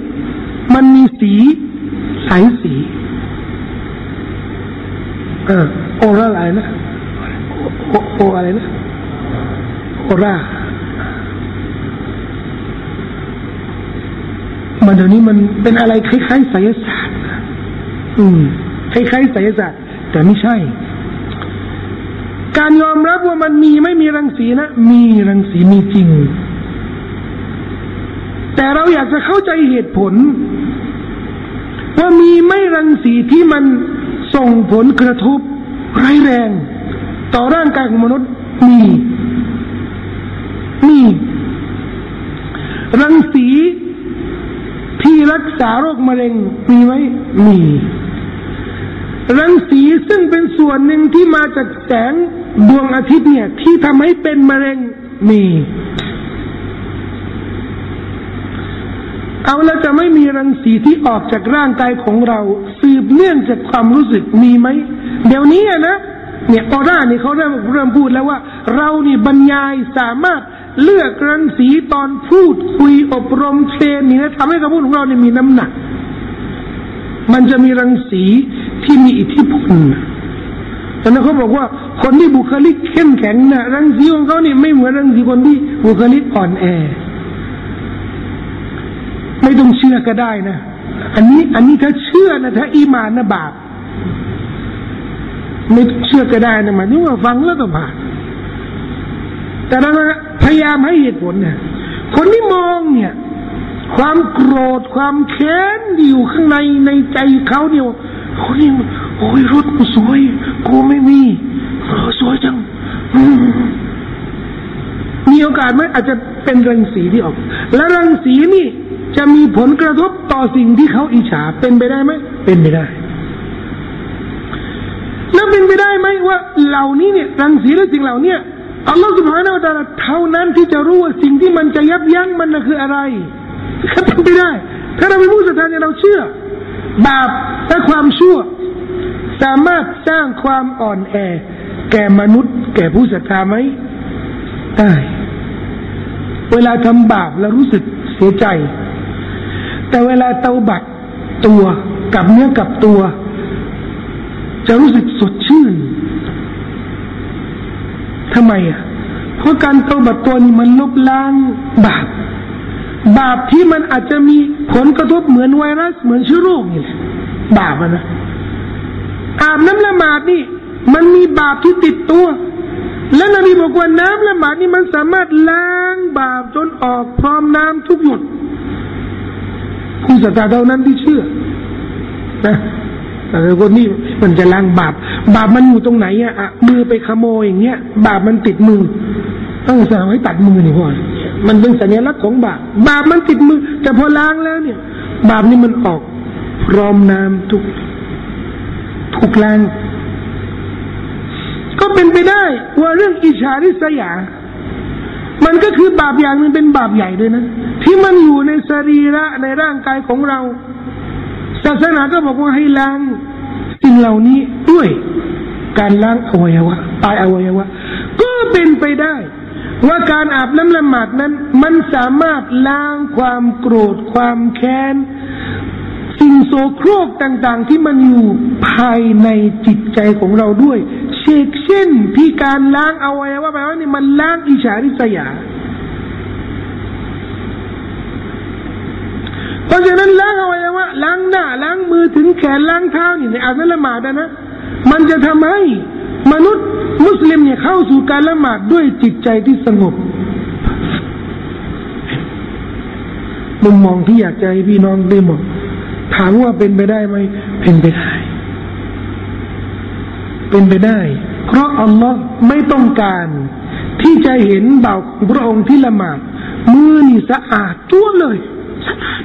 มันมีสีสายสี เออโอราอะไรนะโอโออะไรนะโอร่ามันเดี๋ยวนี้มันเป็นอะไรคล้ายๆไสยศาสตร์ อืมคล้ายๆไสยศาสตร์ แต่ไม่ใช่ การยอมรับว่ามันมีไม่มีรังสีนะ มีรังสีมีจริง แต่เราอยากจะเข้าใจเหตุผล ว่ามีไม่รังสีที่มันส่งผลกระทบร้ายแรง ต่อร่างกายของมนุษย์มีมีรังสีที่รักษาโรคมะเร็งมีไหมมี รังสีซึ่งเป็นส่วนหนึ่งที่มาจากแสงดวงอาทิตย์เนี่ย ที่ทำให้เป็นมะเร็งมี เอาแล้วจะไม่มีรังสีที่ออกจากร่างกายของเรา สืบเนื่องจากความรู้สึกมีไหมเดี๋ยวนี้นะเนี่ยออร่านี่เขาเริ่มเริ่มพูดแล้วว่า เรานี่บรรยายสามารถเลือกรังสีตอนพูดคุยอบรมเทรนนี่นะทำให้คำพูดของเราเนี่ยมีน้ำหนัก มันจะมีรังสีที่มีอิทธิพลแต่นั้นเขาบอกว่าคนที่บุคลิกเข้มแข็งนะ่ะรังสีของเขาเนี่ยไม่เหมือนรังสีคนที่บุคลิกอ่อนแอ ไม่ต้องเชื่อก็ได้นะ อันนี้อันนี้ถ้าเชื่อนะถ้าอีมานนะบาปไม่เชื่อก็ได้นะมายถึงว่าฟังแล้วก็ผ่านแต่เราพยายามให้เหตุผลเนี่ยคนที่มองเนี่ย ความโกรธความแค้นอยู่ข้างในในใจเขาเนี่ยโอ้ยโอ้ยรถกูสวยกูไม่มีสวยจัง มีโอกาสไหมอาจจะเป็นรังสีที่ออก และรังสีนี่จะมีผลกระทบต่อสิ่งที่เขาอิจฉาเป็นไปได้ไหมเป็นไปได้ แล้วเป็นไปได้ไหมว่าเหล่านี้เนี่ยรังสีและสิ่งเหล่านี้อัลลอฮฺสุบฮานาอัลลอฮฺเท่านั้นที่จะรู้ว่าสิ่งที่มันจะยับยั้งมันคืออะไรถ้าเป็นไปได้ ถ้าเราเป็นผู้ศรัทธาเนี่ยเราเชื่อบาปและความชั่ว สามารถสร้างความอ่อนแอ แก่มนุษย์ แก่ผู้ศรัทธาไหม ได้ เวลาทำบาปแล้วรู้สึกเสียใจ แต่เวลาเตาบัตตัวกับเนื้อกับตัว จะรู้สึกสดชื่นทำไมอะ เพราะการเตาบัตตัวนี้มันลบล้างบาป บาปที่มันอาจจะมีผลกระทบเหมือนไวรัสเหมือนเชื้อโรคนี่แหละบาปนะอาบน้ำละหมาดนี่ มันมีบาปที่ติดตัว และนบีบอกว่าน้ำละหมาดนี่มันสามารถล้างบาปจนออกพร้อมน้ำทุกหยดผู้ศรัทธาเท่านั้นที่เชื่อนะแต่คนนี้มันจะล้างบาป บาปมันอยู่ตรงไหนอะมือไปขโมยอย่างเงี้ย บาปมันติดมือต้องสั่งให้ตัดมือนี่พ่อมันเป็นสัญลักษณ์ของบาปบาปมันติดมือ แต่พอล้างแล้วเนี่ย บาปนี่มันออกพร้อมน้ำทุกทุกล้าง เป็นไปได้ ว่าเรื่องอิจฉาริษยา มันก็คือบาปอย่างหนึ่งเป็นบาปใหญ่ด้วยนะ ที่มันอยู่ในสรีระในร่างกายของเรา ศาสนาก็บอกว่าให้ล้างสิ่งเหล่านี้ด้วยการล้างอวัยวะตายอวัยวะ ก็เป็นไปได้ ว่าการอาบน้ำละหมาดนั้น มันสามารถล้างความโกรธ ความแค้นสิ่งโสโครกต่าง ๆ ที่มันอยู่ภายในจิตใจของเราด้วย เช่นเช่นที่การล้างอวัยวะแปลว่านี่มันล้างอิจฉาริษยา เพราะฉะนั้นล้างอวัยวะล้างหน้าล้างมือถึงแขนล้างเท้านี่ในอาบละหมาดนะ มันจะทำให้มนุษย์มุสลิมเนี่ยเข้าสู่การละหมาดด้วยจิตใจที่สงบมุมมองที่อยากจะให้พี่น้องได้มองถามว่าเป็นไปได้ไหมเป็นไปได้ เป็นไปได้ เพราะอัลลอฮ์ไม่ต้องการ ที่จะเห็นบ่าวของพระองค์ที่ละหมาดมือนี่สะอาดตัวเลยสะอาด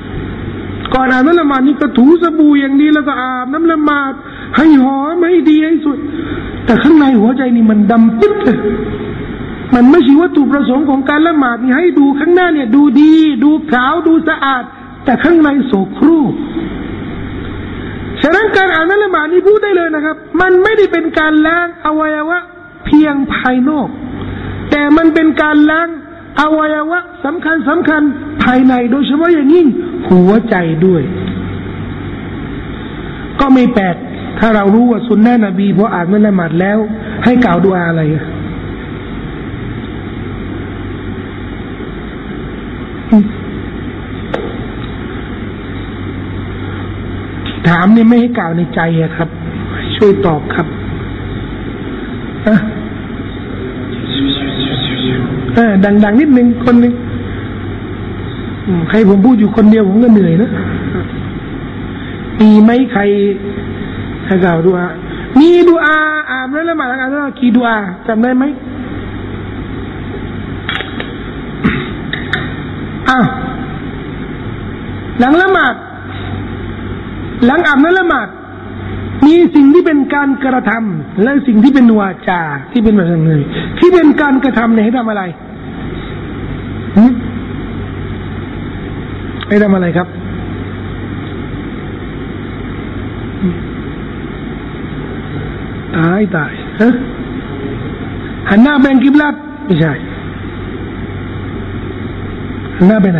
ก่อนอาบน้ำละหมาดนี่ก็ถูสบู่อย่างดีแล้วก็อาบน้ำละหมาดให้หอมให้ดีให้สุด แต่ข้างในหัวใจนี่มันดำปึ๊บเลยมันไม่ใช่วัตถุประสงค์ของการละหมาดนี่ให้ดูข้างหน้าเนี่ย ดูดี ดูขาวดูสะอาด แต่ข้างในโสโครก ฉะนั้นการอ่านน้ำละหมาดนี่พูดได้เลยนะครับ มันไม่ได้เป็นการล้างอวัยวะเพียงภายนอก แต่มันเป็นการล้างอวัยวะสำคัญสำคัญภายในโดยเฉพาะอย่างยิ่งหัวใจด้วย ก็ไม่แปลกถ้าเรารู้ว่าสุนนะนบีพออ่านมันละหมาดแล้ว ให้กล่าวดูอาอะไรถามนี่ไม่ให้กล่าวในใจอะครับ ช่วยตอบครับอะดังๆนิดนึงคนนึงใครผมพูดอยู่คนเดียวผมก็เหนื่อยนะ มีไหมใครให้กล่าวดูอามีดูอาอาบแล้วละหมาดอานแล้วกี่ดูอาจำได้ไหมอ้าวหลังละหมาด หลังอาบน้ำละหมาดมีสิ่งที่เป็นการกระทำและสิ่งที่เป็นวาจาที่เป็นแบบนั้นที่เป็นการกระทำเนี่ยให้ทำอะไรให้ทำอะไรครับตายตายฮะหันหน้าแบงกิบลัดไม่ใช่หันหน้าไปไหน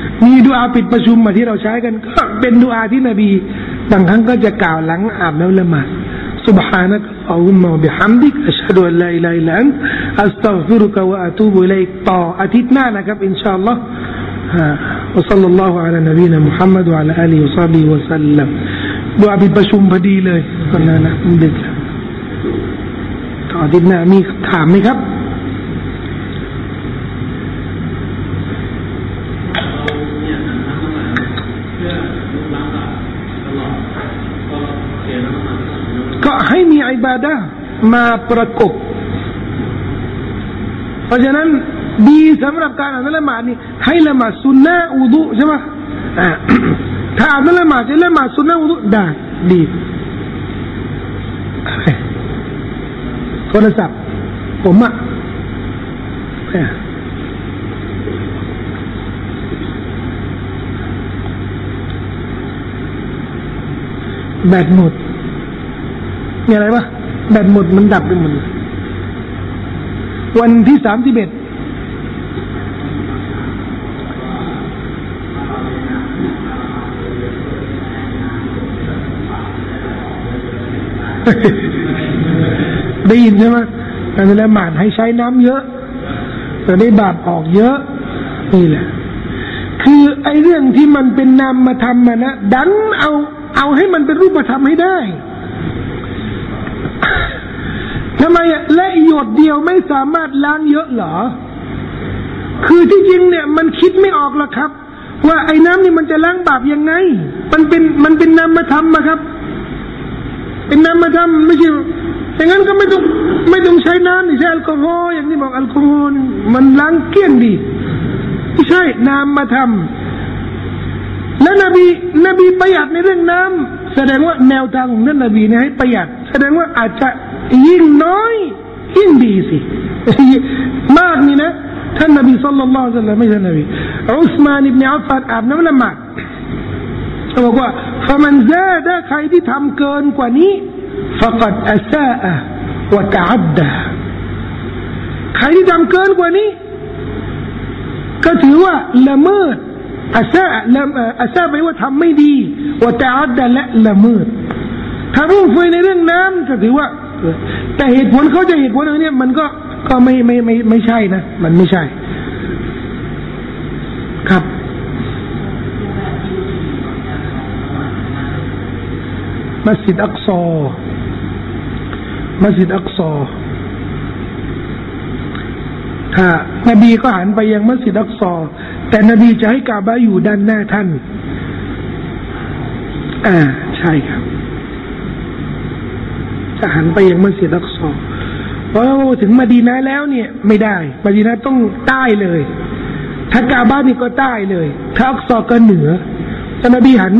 มีดูอาปิดประชุมมาที่เราใช้กัน ก็เป็นดูอาที่นบีบางครั้งก็จะกล่าวหลังอาบน้ำละหมาด سبحانك اللهم وبحمدك أشهد أن لا إله إلا أنت أستغفرك وأتوب إليك ต่ออาทิตย์หน้านะครับอินชาอัลลอฮ์ وصلى الله على نبينا محمد وعلى آله وصحبه وسلم ดูอาปิดประชุมพอดีเลยตอนนั้นนะมันดึกแล้วต่ออาทิตย์หน้ามีถามไหมครับ บาดะห์มาประกบ เพราะฉะนั้นดีสำหรับการอ่านละหมาดนี่ให้ละหมาดสุนนะอุดุใช่ไหมถ้าอ่านละหมาดจะละหมาดสุนนะอุดุได้ดีโทรศัพท์ผมอะแบตหมดมีอะไรปะ แบตหมดมันดับไปหมดวันที่สามสิบเอ็ดได้ยินใช่ไหมการละหมาดให้ใช้น้ำเยอะจะได้บาปออกเยอะ นี่แหละ คือไอ้เรื่องที่มันเป็นนามมาทำมานะดันเอา เอาให้มันเป็นรูปธรรมให้ได้ ทำไมอะและหยดเดียวไม่สามารถล้างเยอะเหรอ คือที่จริงเนี่ยมันคิดไม่ออกหรอกครับ ว่าไอ้น้ำนี่มันจะล้างบาปยังไง มันเป็นมันเป็นนามธรรมอะครับ เป็นนามธรรมไม่ใช่อย่างนั้นก็ไม่ต้องไม่ต้องใช้น้ำนี่ใช้แอลกอฮอล์อย่างที่บอกแอลกอฮอล์มันล้างเกลี้ยงดีไม่ใช่นามธรรมและนบีนบีประหยัดในเรื่องน้ำแสดงว่าแนวทางของท่านนบีเนี่ยให้ประหยัด แสดงว่าอาจจะ ยิ่งน้อย ยิ่งดีสิ มากนี่นะ ท่านนบีสุลต่านละสัลลัมไม่ใช่นบีอุสมานอิบเนอัฟฟานอาบน้ำละหมาดเขาบอกว่าฟะมันซาดะใครที่ทำเกินกว่านี้ فقد أساء وتعدى ใครที่ทำเกินกว่านี้ ก็ถือว่าละเมิดอาซาละอาซาไปว่าทำไม่ดีว่าแต่อัดและละเมิดถ้ารุ่งเฟยในเรื่องน้ำก็ถือว่า แต่เหตุผลเขาจะเหตุผลอะไรเนี่ยมันก็ก็ไม่ไม่ไม่ไม่ใช่นะ มันไม่ใช่ ครับมัสยิดอักซอมัสยิดอักซอถ้านบีก็หันไปยังมัสยิดอักซอ แต่นบีจะให้กาบะอยู่ด้านหน้าท่าน อ่า ใช่ครับ จะหันไปยังมัสยิดอักซอเพราะถึงมาดีนะแล้วเนี่ย ไม่ได้มาดีนะต้องใต้เลยถ้ากาบ้านนี่ก็ใต้เลยถ้าอักซอก็เหนือแต่นบีหันหน้า